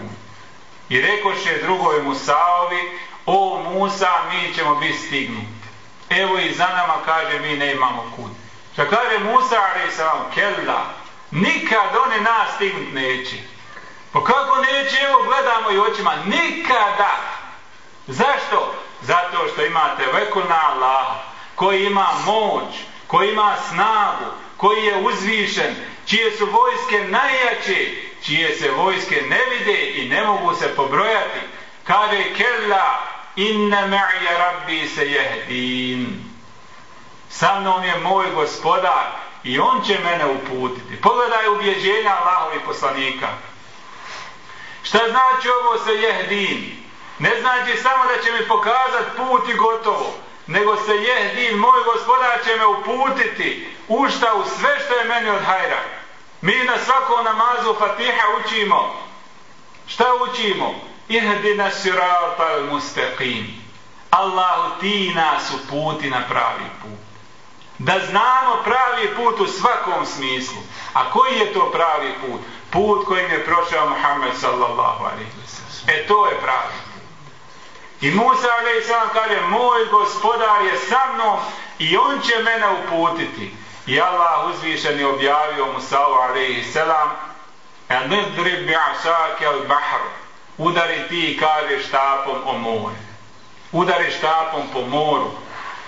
I rekoše drugoj Musaovi, o Musa, mi ćemo biti stignuti. Evo i za nama kaže, mi ne imamo kud. Šta kaže Musa a.s. Kella, Nikad one nas stignut neće. Pa kako neće, evo gledamo i očima, nikada. Zašto? Zato što imate vekulna Allah, koji ima moć, koji ima snagu, koji je uzvišen, čije su vojske najjače, čije se vojske ne vide i ne mogu se pobrojati. Kaže kella, inna ma'ja rabbi se jehdin. Sa mnom je moj gospodar, i on će mene uputiti. Pogledaj ubjeđenja Allahovi poslanika. Šta znači ovo se jehdin? Ne znači samo da će mi pokazat put i gotovo, nego se jehdin, moj gospodar će me uputiti u šta u sve što je meni od hajra. Mi na svakom namazu Fatiha učimo. Šta učimo? Ihdina sirata al mustaqim. Allahu ti nas uputi na pravi put da znamo pravi put u svakom smislu. A koji je to pravi put? Put kojim je prošao Muhammed sallallahu alaihi wa sallam. E to je pravi put. I Musa alaihi sallam kaže, moj gospodar je sa mnom i on će mene uputiti. I Allah uzvišen je objavio Musa alaihi sallam, a ne bi asake al bahr, udari ti i kaže štapom o more. Udari štapom po moru.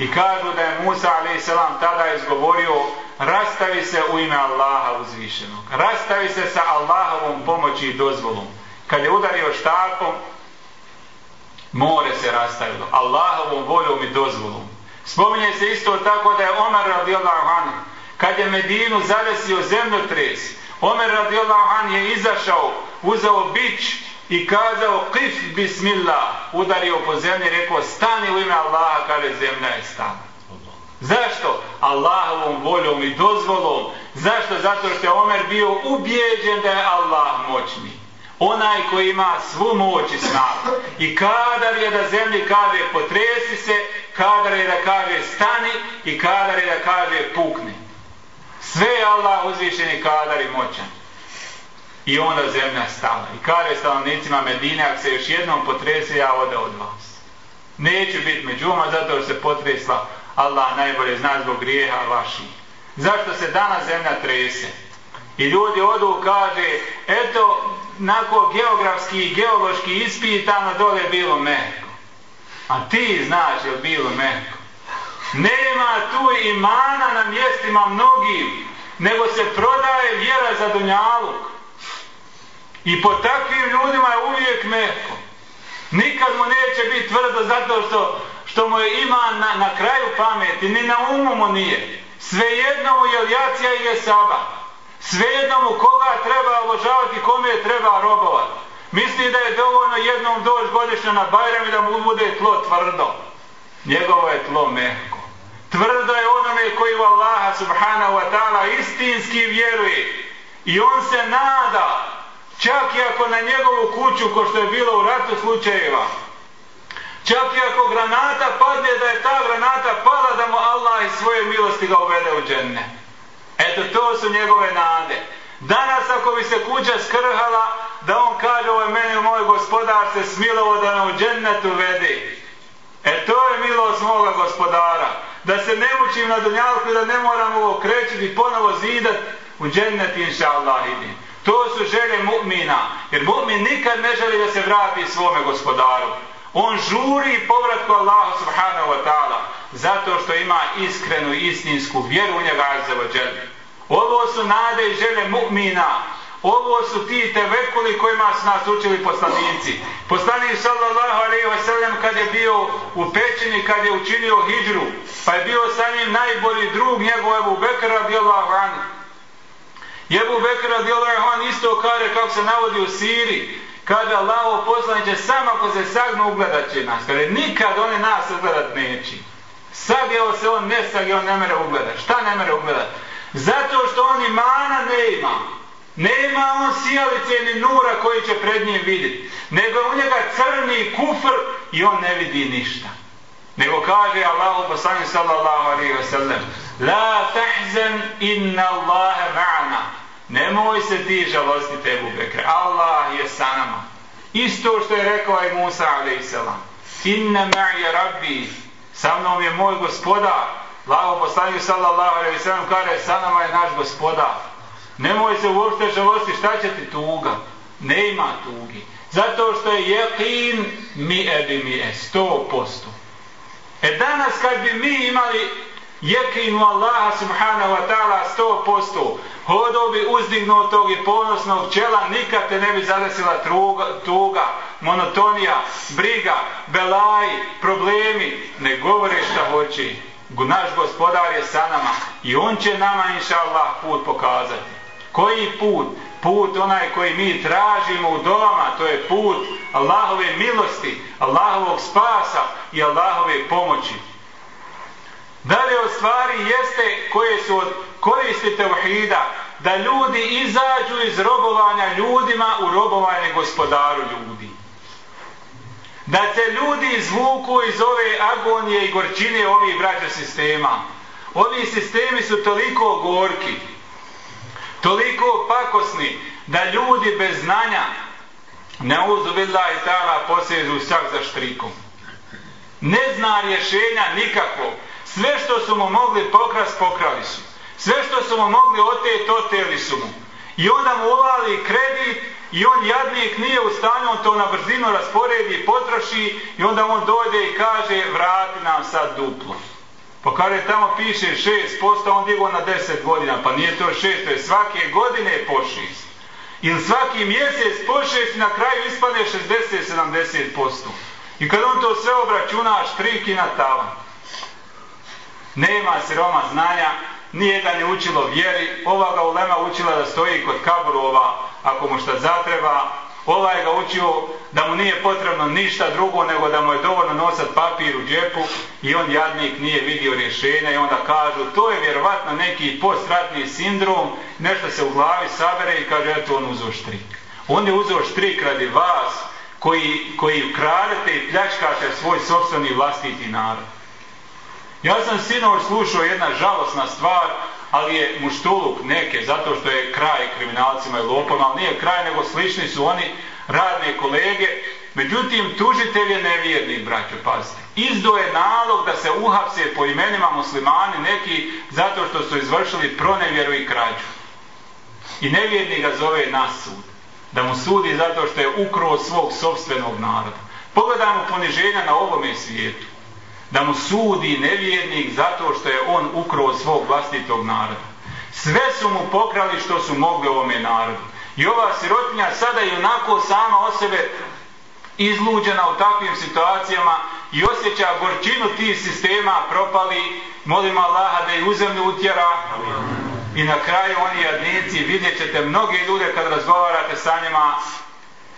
I kažu da je Musa a.s. tada izgovorio rastavi se u ime Allaha uzvišenog. Rastavi se sa Allahovom pomoći i dozvolom. Kad je udario štapom, more se rastavilo. Allahovom voljom i dozvolom. Spominje se isto tako da je Omer radijallahu anhu, kad je Medinu zadesio zemljotres, Omer radijallahu anhu je izašao, uzeo bić i kazao qif bismillah, udario po zemlji, rekao stani u ime Allaha, kaže zemlja je stala. Zašto? Allahovom voljom i dozvolom. Zašto? Zato što je Omer bio ubijeđen da je Allah moćni. Onaj koji ima svu moć i snagu. I kadar je da zemlji kaže potresi se, kadar je da kaže stani i kadar je da kaže pukni. Sve je Allah uzvišeni kadar i moćan. I onda zemlja stala. I kaže stanovnicima Medine, ako se još jednom potrese, ja ode od vas. Neću biti među vama, zato što se potresla Allah najbolje zna zbog grijeha vaših. Zašto se danas zemlja trese? I ljudi odu kaže, eto, nako geografski i geološki ispitano dole bilo mehko. A ti znaš je bilo mehko. Nema tu imana na mjestima mnogim, nego se prodaje vjera za dunjaluk. I po takvim ljudima je uvijek mehko. Nikad mu neće biti tvrdo zato što, što mu je ima na, na kraju pameti, ni na umu mu nije. Svejedno mu je ljacija i je saba. Svejedno mu koga treba obožavati, kome je treba robovati. Misli da je dovoljno jednom doći godišnje na Bajram i da mu bude tlo tvrdo. Njegovo je tlo mehko. Tvrdo je onome koji u Allaha subhanahu wa ta'ala istinski vjeruje. I on se nada, čak i ako na njegovu kuću, ko što je bilo u ratu slučajeva, čak i ako granata padne, da je ta granata pala da mu Allah iz svoje milosti ga uvede u dženne. Eto, to su njegove nade. Danas ako bi se kuća skrhala, da on kaže ovo je meni moj gospodar se smilovo da nam u džennetu vedi. E to je milost moga gospodara. Da se ne mučim na dunjalku da ne moram ovo krećiti i ponovo zidat u džennet inša Allah idim. To su želje mu'mina. Jer mu'min nikad ne želi da se vrati svome gospodaru. On žuri povratku Allahu subhanahu wa ta'ala. Zato što ima iskrenu istinsku vjeru u njega za wa. Ovo su nade i žele mu'mina. Ovo su ti tevekuli kojima su nas učili poslanici. Poslanik sallallahu alaihi wa sallam kad je bio u pećini, kad je učinio hijđru, pa je bio sa njim najbolji drug njegov Ebu Bekr radijallahu anhu. Jebu Bekir radijallahu on isto kaže kako se navodi u Siri, kaže Allaho poslaniće samo ako se sagnu ugledat će nas. Kaže nikad oni nas ugledat neće. Sageo se on ne sageo, on ne mere ugledat. Šta ne mere ugledat? Zato što on imana ne ima. Nema on sijalice ni nura koji će pred njim vidjeti. Nego u njega crni kufr i on ne vidi ništa. Nego kaže Allah poslanju sallallahu alaihi wa sallam La tahzan inna Allahe ma'ana. Nemoj se ti žalosti tebu bekre. Allah je sa nama. Isto što je rekao i Musa a.s. sallam. Inna rabbi. Sa mnom je moj gospodar. Lavo poslanju sallallahu alaihi wa sallam kaže sa nama je naš gospodar. Nemoj se uopšte žalosti, šta će ti tuga? Ne ima tugi. Zato što je jeqin mi ebi mi e, sto posto. E danas kad bi mi imali jekinu Allaha subhanahu wa ta'ala sto posto, hodao bi uzdignutog i ponosnog čela, nikad te ne bi zadesila truga, tuga, monotonija, briga, belaj, problemi, ne govore šta hoće. Naš gospodar je sa nama i on će nama inša Allah put pokazati. Koji put? Put onaj koji mi tražimo u doma, to je put Allahove milosti, Allahovog spasa i Allahove pomoći. Da li od stvari jeste koje su od koristi tevhida, da ljudi izađu iz robovanja ljudima u robovanje gospodaru ljudi. Da se ljudi izvuku iz ove agonije i gorčine ovih braća sistema. Ovi sistemi su toliko gorki, toliko pakosni da ljudi bez znanja ne uzubila i tala posježu čak za štrikom. Ne zna rješenja nikako. Sve što su mu mogli pokrast, pokrali su. Sve što su mu mogli oteti, oteli su mu. I onda mu uvali kredit i on jadnik nije u stanju, on to na brzinu rasporedi i potroši i onda on dojde i kaže vrati nam sad duplo. Pa kada tamo piše 6%, on digo na 10 godina, pa nije to 6, to je svake godine po 6. Ili svaki mjesec po 6 na kraju ispane 60-70%. I kada on to sve obračuna, štriki na tavan. Nema siroma znanja, nijedan ne učilo vjeri, ova ga ulema učila da stoji kod kaburova, ako mu šta zatreba, ovaj ga učio da mu nije potrebno ništa drugo nego da mu je dovoljno nosat papir u džepu i on jadnik nije vidio rješenja i onda kažu to je vjerovatno neki postratni sindrom, nešto se u glavi sabere i kaže eto on uzeo štrik. On je uzeo štrik radi vas koji, koji kradete i pljačkate svoj sobstveni vlastiti narod. Ja sam sinoć slušao jedna žalosna stvar, ali je muštuluk neke, zato što je kraj kriminalcima i lopama, ali nije kraj, nego slični su oni radne kolege. Međutim, tužitelj je nevjerni, braćo, pazite. Izdo je nalog da se uhapse po imenima muslimani neki zato što su izvršili pronevjeru i krađu. I nevjerni ga zove na sud. Da mu sudi zato što je ukro svog sobstvenog naroda. Pogledajmo poniženja na ovome svijetu da mu sudi nevjernik zato što je on ukro svog vlastitog naroda. Sve su mu pokrali što su mogli ovome narodu. I ova sirotinja sada je onako sama o sebe izluđena u takvim situacijama i osjeća gorčinu tih sistema propali, molim Allaha da je u zemlju utjera. I na kraju oni jadnici vidjet ćete mnoge ljude kad razgovarate sa njima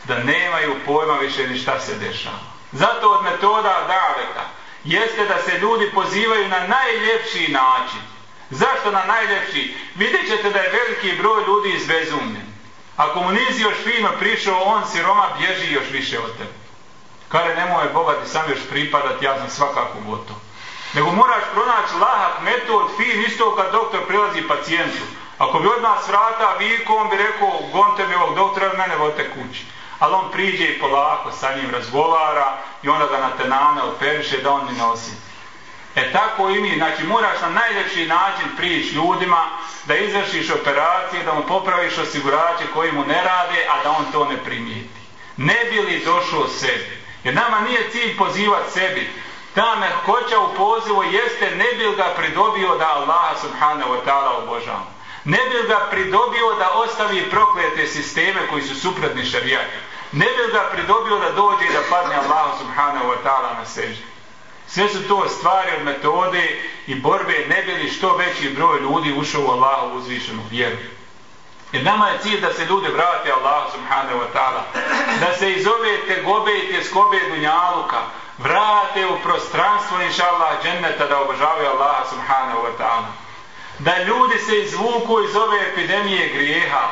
da nemaju pojma više ni šta se dešava. Zato od metoda daveta jeste da se ljudi pozivaju na najljepši način. Zašto na najljepši? Vidjet ćete da je veliki broj ljudi izbezumljen. Ako mu nizi još fino prišao, on siroma bježi još više od tebe. Kare, nemoj bogati sam još pripadat, ja sam svakako gotov. Nego moraš pronaći lahak metod, fin, isto kad doktor prilazi pacijentu. Ako bi od nas vrata vikom, on bi rekao, gonte mi ovog doktora, mene vodite kući. Ali on priđe i polako sa njim razgovara i onda ga na tenane operiše da on ne nosi. E tako i mi, znači moraš na najljepši način prići ljudima da izvršiš operacije, da mu popraviš osigurače koji mu ne rade, a da on to ne primijeti. Ne bi li došao sebi? Jer nama nije cilj pozivati sebi. Ta mehkoća u pozivu jeste ne bi ga pridobio da Allah subhanahu wa ta'ala obožava. Ne bi ga pridobio da ostavi proklete sisteme koji su suprotni šarijati. Ne bi ga pridobio da dođe i da padne Allah subhanahu wa ta'ala na sežde. Sve su to stvari od metode i borbe ne bi li što veći broj ljudi ušao u Allahu uzvišenu vjeru. Jer nama je cilj da se ljude vrate Allah subhanahu wa ta'ala. Da se iz ove tegobe i tjeskobe dunjaluka vrate u prostranstvo inša Allah dženneta da obožavaju Allah subhanahu wa ta'ala. Da ljudi se izvuku iz ove epidemije grijeha,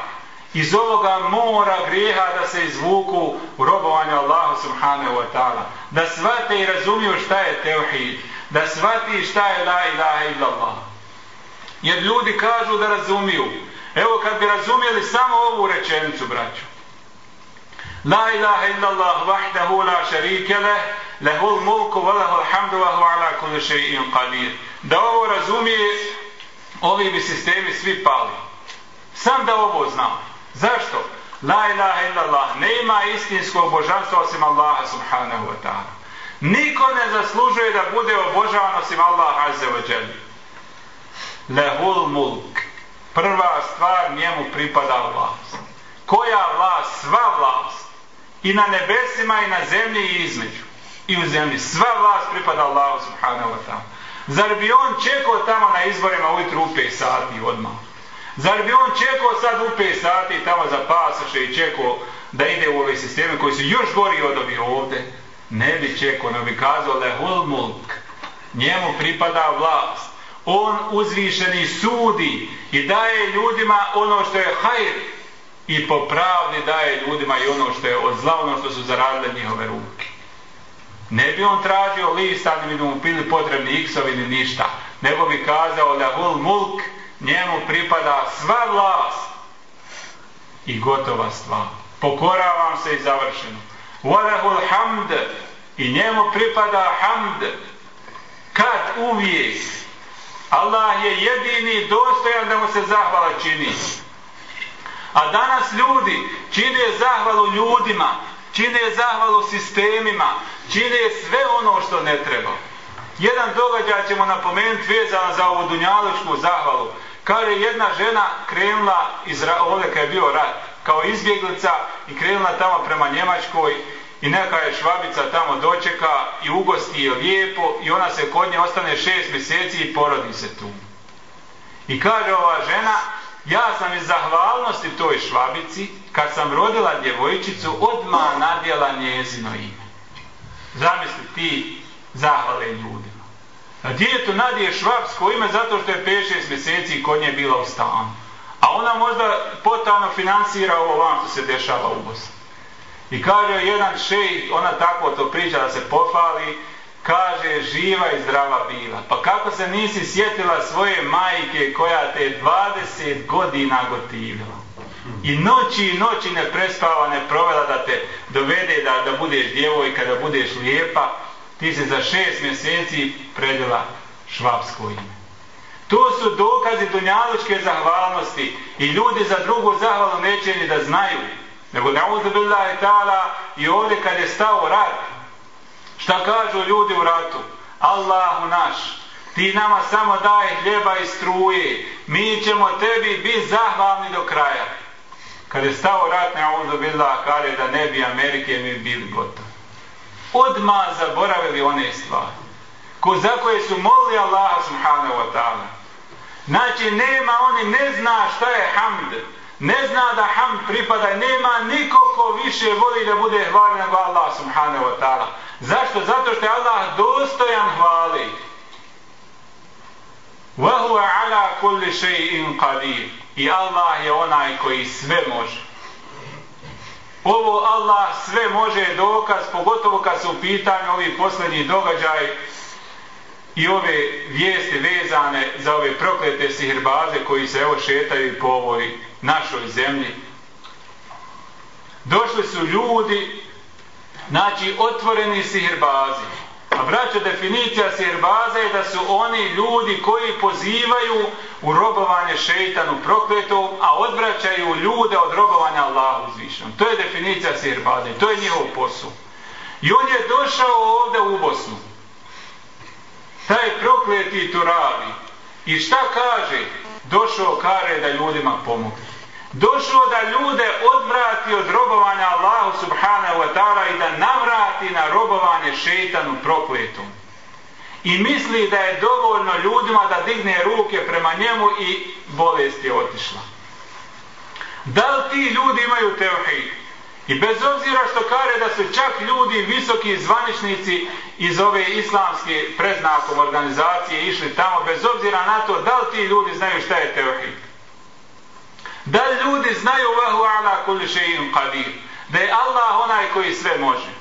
iz ovoga mora grijeha da se izvuku u robovanju Allahu subhanahu wa ta'ala. Da svate i razumiju šta je teuhid. Da svati šta je la ilaha illallah. Jer ljudi kažu da razumiju. Evo kad bi razumijeli samo ovu rečenicu, braću. La ilaha illallah vahdahu la šarike leh, lehul mulku wa lehul hamdu wa hu ala kulli še'in qadir. Da ovo razumije, ovi bi sistemi svi pali. Sam da ovo znam. Zašto? La ilaha illallah. Nema istinskog božanstva osim Allaha subhanahu wa ta'ala. Niko ne zaslužuje da bude obožavan osim Allaha azze wa jalla. Lehul mulk. Prva stvar njemu pripada vlast. Koja vlast? Sva vlast. I na nebesima i na zemlji i između. I u zemlji. Sva vlast pripada Allahu subhanahu wa ta'ala. Zar bi on čekao tamo na izborima ujutru u 5 sati odmah? Zar bi on čekao sad u 5 sati tamo za pasaše i čekao da ide u ove sisteme koji su još gori od ovi ovde? Ne bi čekao, ne bi kazao da je hulmulk. Njemu pripada vlast. On uzvišeni sudi i daje ljudima ono što je hajr i po pravdi daje ljudima i ono što je od zla, ono što su zaradile njihove ruke. Ne bi on tražio lista, ne bi mu pili potrebni iksovi ni ništa, nego bi kazao lehul mulk, njemu pripada sva vlast i gotova stvar. Pokoravam se i završeno. Walahul hamd i njemu pripada hamd kad uvijek Allah je jedini dostojan da mu se zahvala čini. A danas ljudi čine zahvalu ljudima, čine zahvalu sistemima, čine sve ono što ne treba. Jedan događaj ćemo napomenuti vezano za ovu dunjalučku zahvalu. Kaže, jedna žena krenula iz ovdje kad je bio rat, kao izbjeglica i krenula tamo prema Njemačkoj i neka je švabica tamo dočeka i ugosti je lijepo i ona se kod nje ostane šest mjeseci i porodi se tu. I kaže ova žena, ja sam iz zahvalnosti toj švabici, kad sam rodila djevojčicu, odmah nadjela njezino ime. Zamisli ti zahvale ljude. A djetu nadije švapsko ime zato što je 5-6 mjeseci kod nje bila u stanu. A ona možda potavno finansira ovo vam što se dešava u Bosni. I kaže jedan šej, ona tako to priča da se pofali, kaže živa i zdrava bila. Pa kako se nisi sjetila svoje majke koja te 20 godina gotivila? I noći i noći ne prespava, ne provela da te dovede da, da budeš djevojka, da budeš lijepa, ti se za šest mjeseci predjela švapsko ime. To su dokazi dunjalučke zahvalnosti i ljudi za drugu zahvalu neće ni da znaju. Nego nauzu billahi ta'ala i ovdje kad je stao rat, šta kažu ljudi u ratu? Allahu naš, ti nama samo daj hljeba i struje, mi ćemo tebi biti zahvalni do kraja. Kad je stao rat, ne billahi kare da ne bi Amerike mi bili gotovi. Odma zaboravili one stvari. Ko za koje su molili Allaha subhanahu wa ta'ala. Znači, nema, oni ne zna šta je hamd. ne zna da ham pripada, nema niko ko više voli da bude hvaljen nego Allah subhanahu wa ta'ala. Zašto? Zato što je Allah dostojan hvali. Wa huwa ala kulli shay'in qadir. I Allah je onaj koji sve može. Ovo Allah sve može dokaz, pogotovo kad su u pitanju ovi posljednji događaj i ove vijesti vezane za ove proklete sihirbaze koji se evo šetaju po ovoj našoj zemlji. Došli su ljudi, znači otvoreni sihirbazi. A braćo, definicija sirbaza je da su oni ljudi koji pozivaju u robovanje šeitanu prokletom, a odvraćaju ljude od robovanja Allahu uzvišenom. To je definicija sirbaza i to je njihov posao. I on je došao ovde u Bosnu. Taj prokleti Turabi. I šta kaže? Došao kare da ljudima pomogne došlo da ljude odvrati od robovanja Allahu subhanahu wa ta'ala i da navrati na robovanje šeitanu prokletom. I misli da je dovoljno ljudima da digne ruke prema njemu i bolest je otišla. Da li ti ljudi imaju tevhid? I bez obzira što kare da su čak ljudi, visoki zvaničnici iz ove islamske preznakom organizacije išli tamo, bez obzira na to, da li ti ljudi znaju šta je tevhid? Da ljudi znaju vahu ala kulli še'in qadir. Da je Allah onaj koji sve može.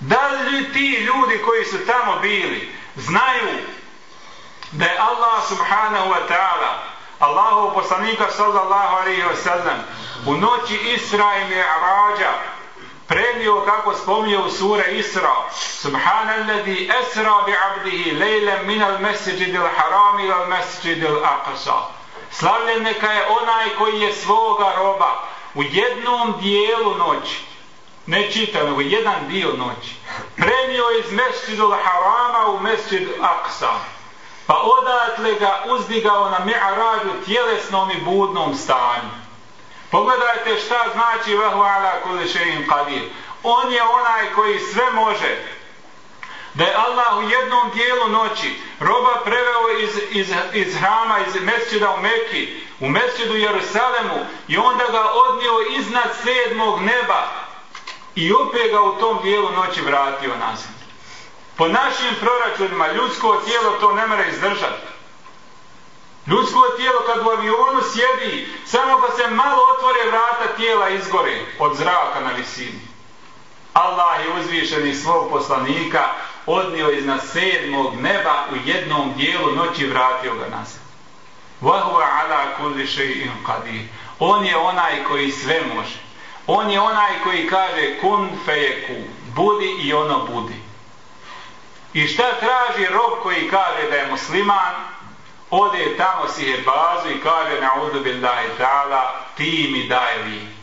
Da li ti ljudi koji su tamo bili znaju da je Allah subhanahu wa ta'ala Allahu poslanika sallallahu alaihi wa sallam u noći Isra i Mi'rađa prenio kako spominje u sura Isra Subhanalladhi esra bi abdihi lejlem minal mesjidil harami ilal mesjidil aqsa Slavljen neka je onaj koji je svoga roba u jednom dijelu noći, ne čita, nego jedan dio noći, premio iz mesčidu Harama u mesčid Aksa, pa odatle ga uzdigao na mi'arađu tjelesnom i budnom stanju. Pogledajte šta znači vahu ala kulišein qadir. On je onaj koji sve može, da je Allah u jednom dijelu noći roba preveo iz, iz, iz hrama, iz mesčida u Mekki, u mesčidu Jerusalemu i onda ga odnio iznad sedmog neba i opet ga u tom dijelu noći vratio nazad. Po našim proračunima ljudsko tijelo to ne mora izdržati. Ljudsko tijelo kad u avionu sjedi, samo kad se malo otvore vrata tijela izgore od zraka na visini. Allah je uzvišeni svog poslanika odnio iznad sedmog neba u jednom dijelu noći vratio ga nazad. Vahuva ala kulli shay'in qadir. On je onaj koji sve može. On je onaj koji kaže kun fejeku. Budi i ono budi. I šta traži rob koji kaže da je musliman? Ode tamo si je bazu i kaže na udu billahi ta'ala ti mi daj lijek.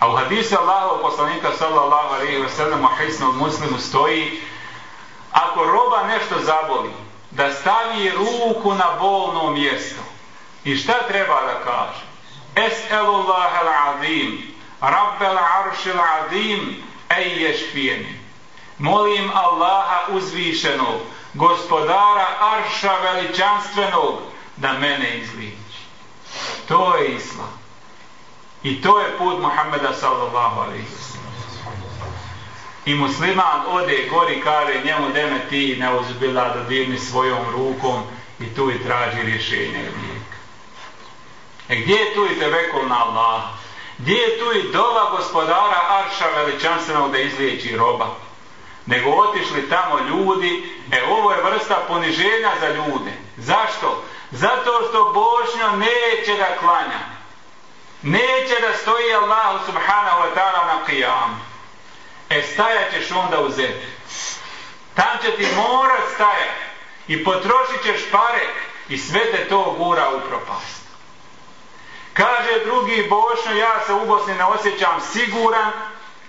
A u hadisu Allahov poslanika sallallahu alaihi wa sallam u hisnom muslimu stoji ako roba nešto zaboli da stavi ruku na bolno mjesto. I šta treba da kaže? Es'elullah al-azim Rabbel aršil azim ej ješpijeni. Molim Allaha uzvišenog gospodara arša veličanstvenog da mene izliči to je islam. I to je put Muhammeda sallallahu alaihi I musliman ode gori kare njemu deme ti ne uzbila da dirni svojom rukom i tu i traži rješenje lijeka. E gdje je tu i tevekul na Allah? Gdje je tu i dova gospodara Arša veličanstvenog da izliječi roba? Nego otišli tamo ljudi, e ovo je vrsta poniženja za ljude. Zašto? Zato što Božnjo neće da klanja neće da stoji Allah subhanahu wa ta'ala na qiyam. E stajat ćeš onda u zemlji. Tam će ti morat stajat i potrošit ćeš pare i sve te to gura u propast. Kaže drugi Bošnjo, ja se u Bosni ne osjećam siguran,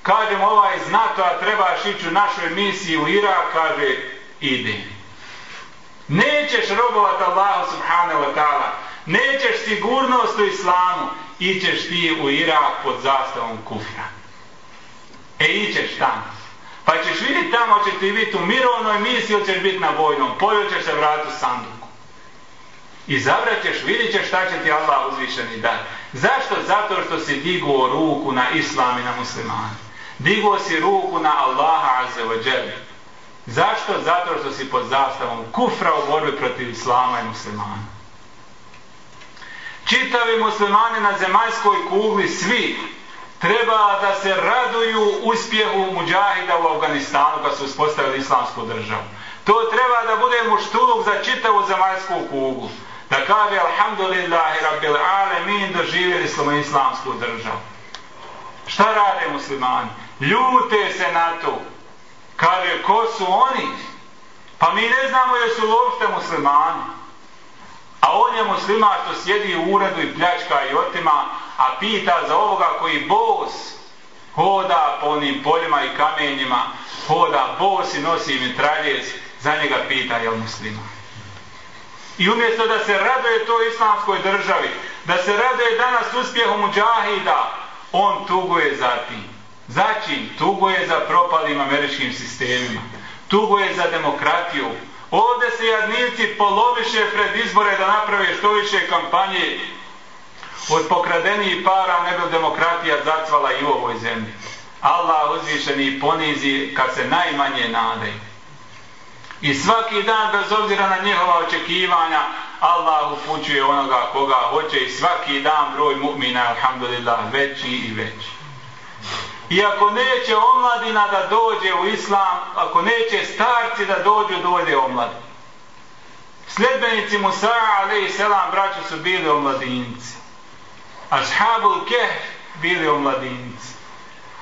kažem ovaj znato, a trebaš ići u našoj misiji u Irak, kaže, ide. Nećeš robovat Allah subhanahu wa ta'ala, nećeš sigurnost u islamu, ićeš ti u Irak pod zastavom kufra. E, ićeš tamo. Pa ćeš vidjeti tamo, će ti biti u mirovnoj misiji ili ćeš biti na vojnom polju, ćeš se vratiti u sanduku. I zavraćeš, vidjet ćeš šta će ti Allah uzvišeni dati. Zašto? Zato što si diguo ruku na islam i na muslimane. Diguo si ruku na Allaha azze wa. Zašto? Zato što si pod zastavom kufra u borbi protiv islama i muslimana čitave muslimane na zemaljskoj kugli, svi, treba da se raduju uspjehu muđahida u Afganistanu kad su uspostavili islamsku državu. To treba da bude muštuluk za čitavu zemaljsku kuglu. Da kaže alhamdulillahi rabbil alemin doživjeli smo islamsku državu. Šta rade muslimani? Ljute se na to. Kaže, ko su oni? Pa mi ne znamo jesu uopšte muslimani. A on je muslima što sjedi u uredu i pljačka i otima, a pita za ovoga koji bos hoda po onim poljima i kamenjima, hoda bos i nosi mitraljec, za njega pita je li muslima. I umjesto da se raduje to islamskoj državi, da se raduje danas uspjehu muđahida, on tuguje za tim. Začin, tuguje za propalim američkim sistemima. Tuguje za demokratiju. Ovdje se jadnici poloviše pred izbore da naprave što više kampanje od pokradenih para ne bi demokratija zacvala i u ovoj zemlji. Allah uzvišeni ponizi kad se najmanje nadaju. I svaki dan, bez obzira na njihova očekivanja, Allah upućuje onoga koga hoće i svaki dan broj mu'mina, alhamdulillah, veći i veći. I ako neće omladina da dođe u islam, ako neće starci da dođu, dođe omladina. Sljedbenici Musa, ali i selam, braću su bili omladinci. Ashabul Keh bili omladinci.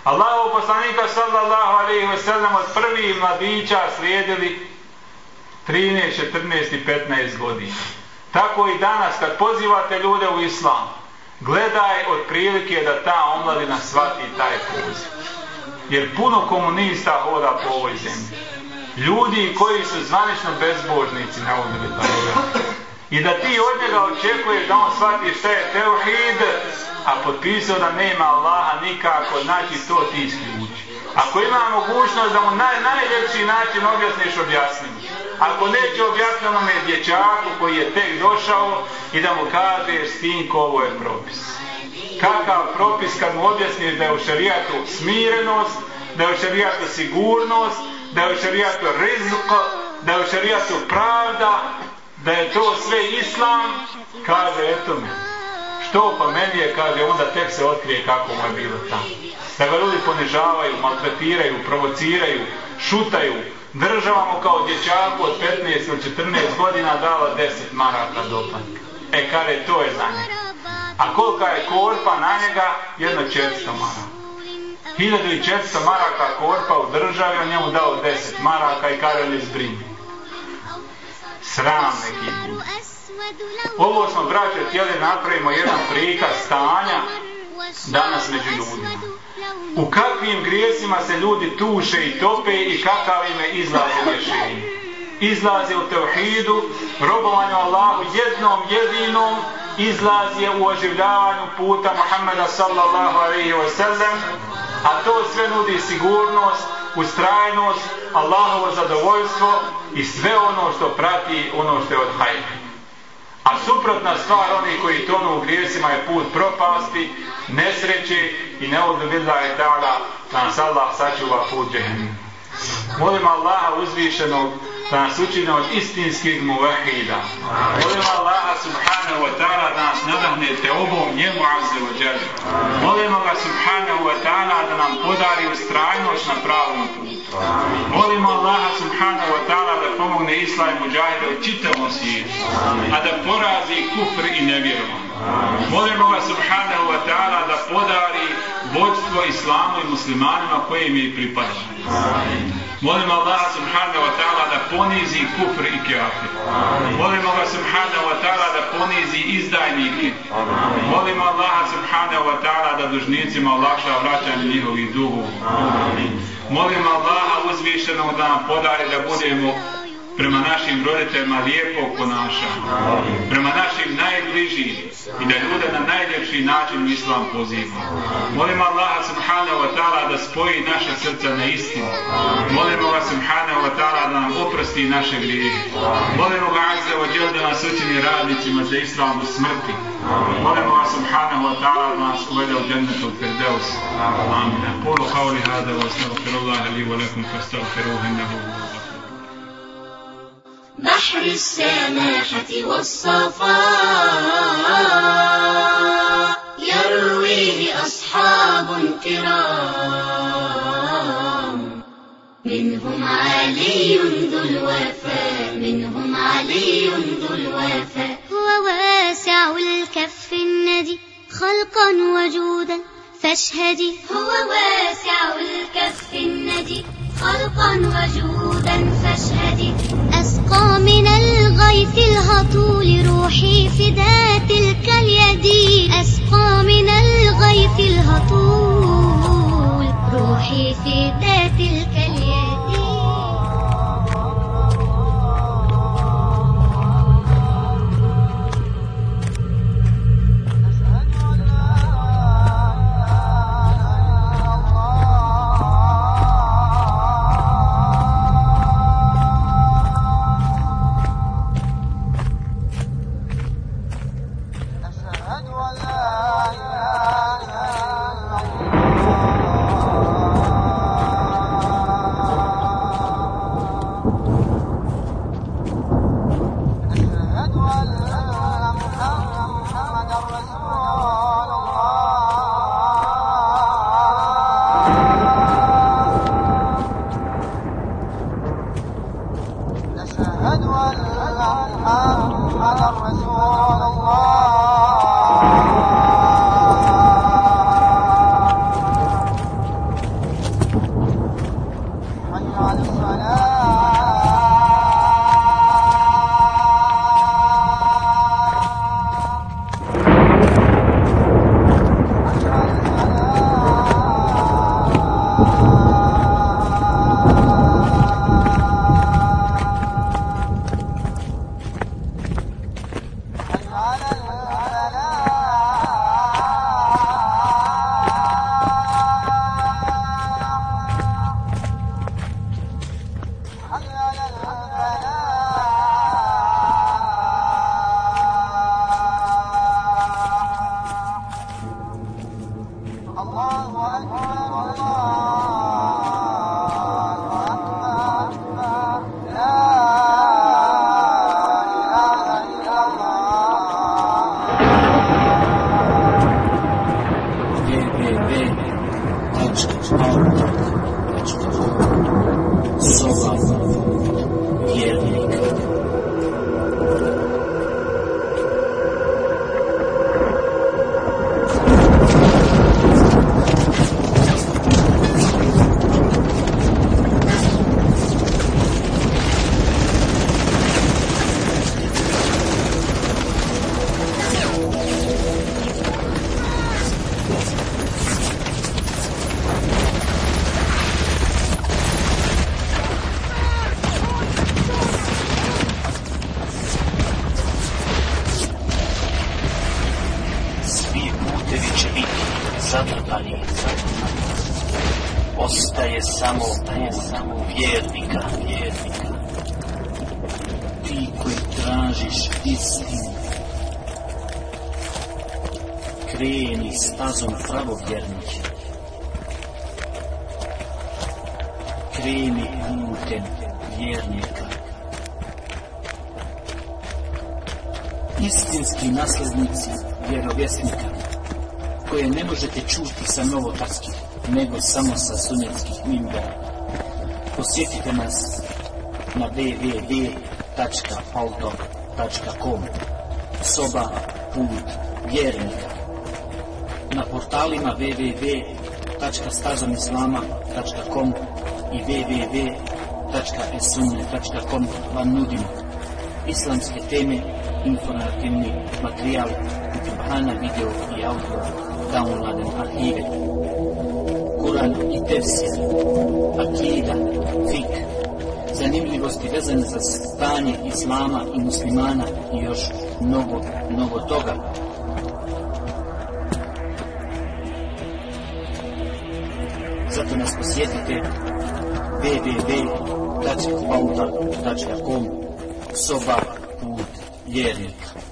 Allahu poslanika sallallahu alaihi wa sallam od prvih mladića slijedili 13, 14 i 15 godina. Tako i danas kad pozivate ljude u islam, gledaj od prilike da ta omladina svati taj poziv. Jer puno komunista hoda po ovoj zemlji. Ljudi koji su zvanično bezbožnici na ovom I da ti od njega očekuješ da on shvati šta je teuhid, a potpisao da nema Allaha nikako, znači to ti isključi. Ako ima mogućnost da mu naj, najljepši način objasniš, objasni. Ako neće objasniti onome dječaku koji je tek došao i da mu kažeš sinko, ovo je propis. Kakav propis kad mu objasniš da je u šarijatu smirenost, da je u šarijatu sigurnost, da je u šarijatu rizq, da je u šarijatu pravda, da je to sve islam, kaže eto me. Što pa meni je, kaže, onda tek se otkrije kako mu je bilo tamo. Da ga ljudi ponižavaju, maltretiraju, provociraju, šutaju, država mu kao dječaku od 15 ili 14 godina dala 10 maraka dopadnika. E, kare, to je za njega. A kolika je korpa na njega? Jedno 400 maraka. 1400 maraka korpa u državi, on njemu dao 10 maraka i kare ne zbrini. Sram neki put. Ovo smo, braće, htjeli napravimo jedan prikaz stanja danas među ljudima. U kakvim grijesima se ljudi tuše i tope i kakav im je izlaz u rješenju. Izlaz je u teohidu, robovanju Allahu jednom jedinom, izlazi u oživljavanju puta Muhammeda sallallahu alaihi wa sallam, a to sve nudi sigurnost, ustrajnost, Allahovo zadovoljstvo i sve ono što prati ono što je od hajka. A suprotna stvar oni koji tonu u grijesima je put propasti, nesreće i neodobila je dala da nas Allah sačuva put džehennima. Molim Allaha uzvišenog da nas učine od istinskih muvahida. Molim Allaha subhanahu wa ta'ala da nas nadahne te obom njemu azze wa džel. Molim ga subhanahu wa ta'ala da nam podari ustrajnost na pravom putu. Molim Allaha subhanahu wa ta'ala da pomogne islam i muđahide u čitavom svijetu. A da porazi kufr i nevjeru. Molim ga subhanahu wa ta'ala da podari vodstvo islamu i muslimanima koje mi pripada. Molim Allah subhanahu wa ta'ala da ponizi kufr i kafir. Molim Allah subhanahu wa ta'ala da ponizi izdajnike. Molim Allah subhanahu wa ta'ala da dužnicima olakša vraćanje njihovih dugova. Molim Allah uzvišenog da nam podari da budemo prema našim roditeljima lijepog ponašanja, prema našim najbližim i da ljude na najljepši način islam poziva. Molim Allaha subhanahu wa ta'ala da spoji naša srca na istinu. Molimo ga subhanahu wa ta'ala da nam oprosti naše grijehe. Molimo ga azza wa jel da nas učini radnicima za islam u smrti. Molimo ga subhanahu wa ta'ala da nas uvede u džennetu firdaus. Amin. Polu qavli hada wa astaghfirullah li wa lakum fastaghfiruhu innahu. بحر السماحة والصفاء يرويه أصحاب كرام منهم علي ذو الوفاء منهم علي ذو الوفاء. هو واسع الكف الندي خلقا وجودا فاشهدي هو واسع الكف الندي خلقا وجودا فاشهدي أسقى من الغيث الهطول روحي فداء تلك اليد أسقى من الغيث الهطول روحي فداء vjernike. Kreni putem vjernika. Istinski naslednici vjerovjesnika koje ne možete čuti sa novotarskih, nego samo sa sunetskih mimbera. Posjetite nas na www.autor.com Soba put vjernika na portalima www.stazamislama.com i www.esunne.com vam nudimo islamske teme, informativni materijal, Kur'ana, video i audio, downloaden arhive, Kur'an i tefsir, akida, fik, zanimljivosti vezane za stanje islama i muslimana i još mnogo, mnogo toga. Posjetite www.pauta.com Soba put vjernika.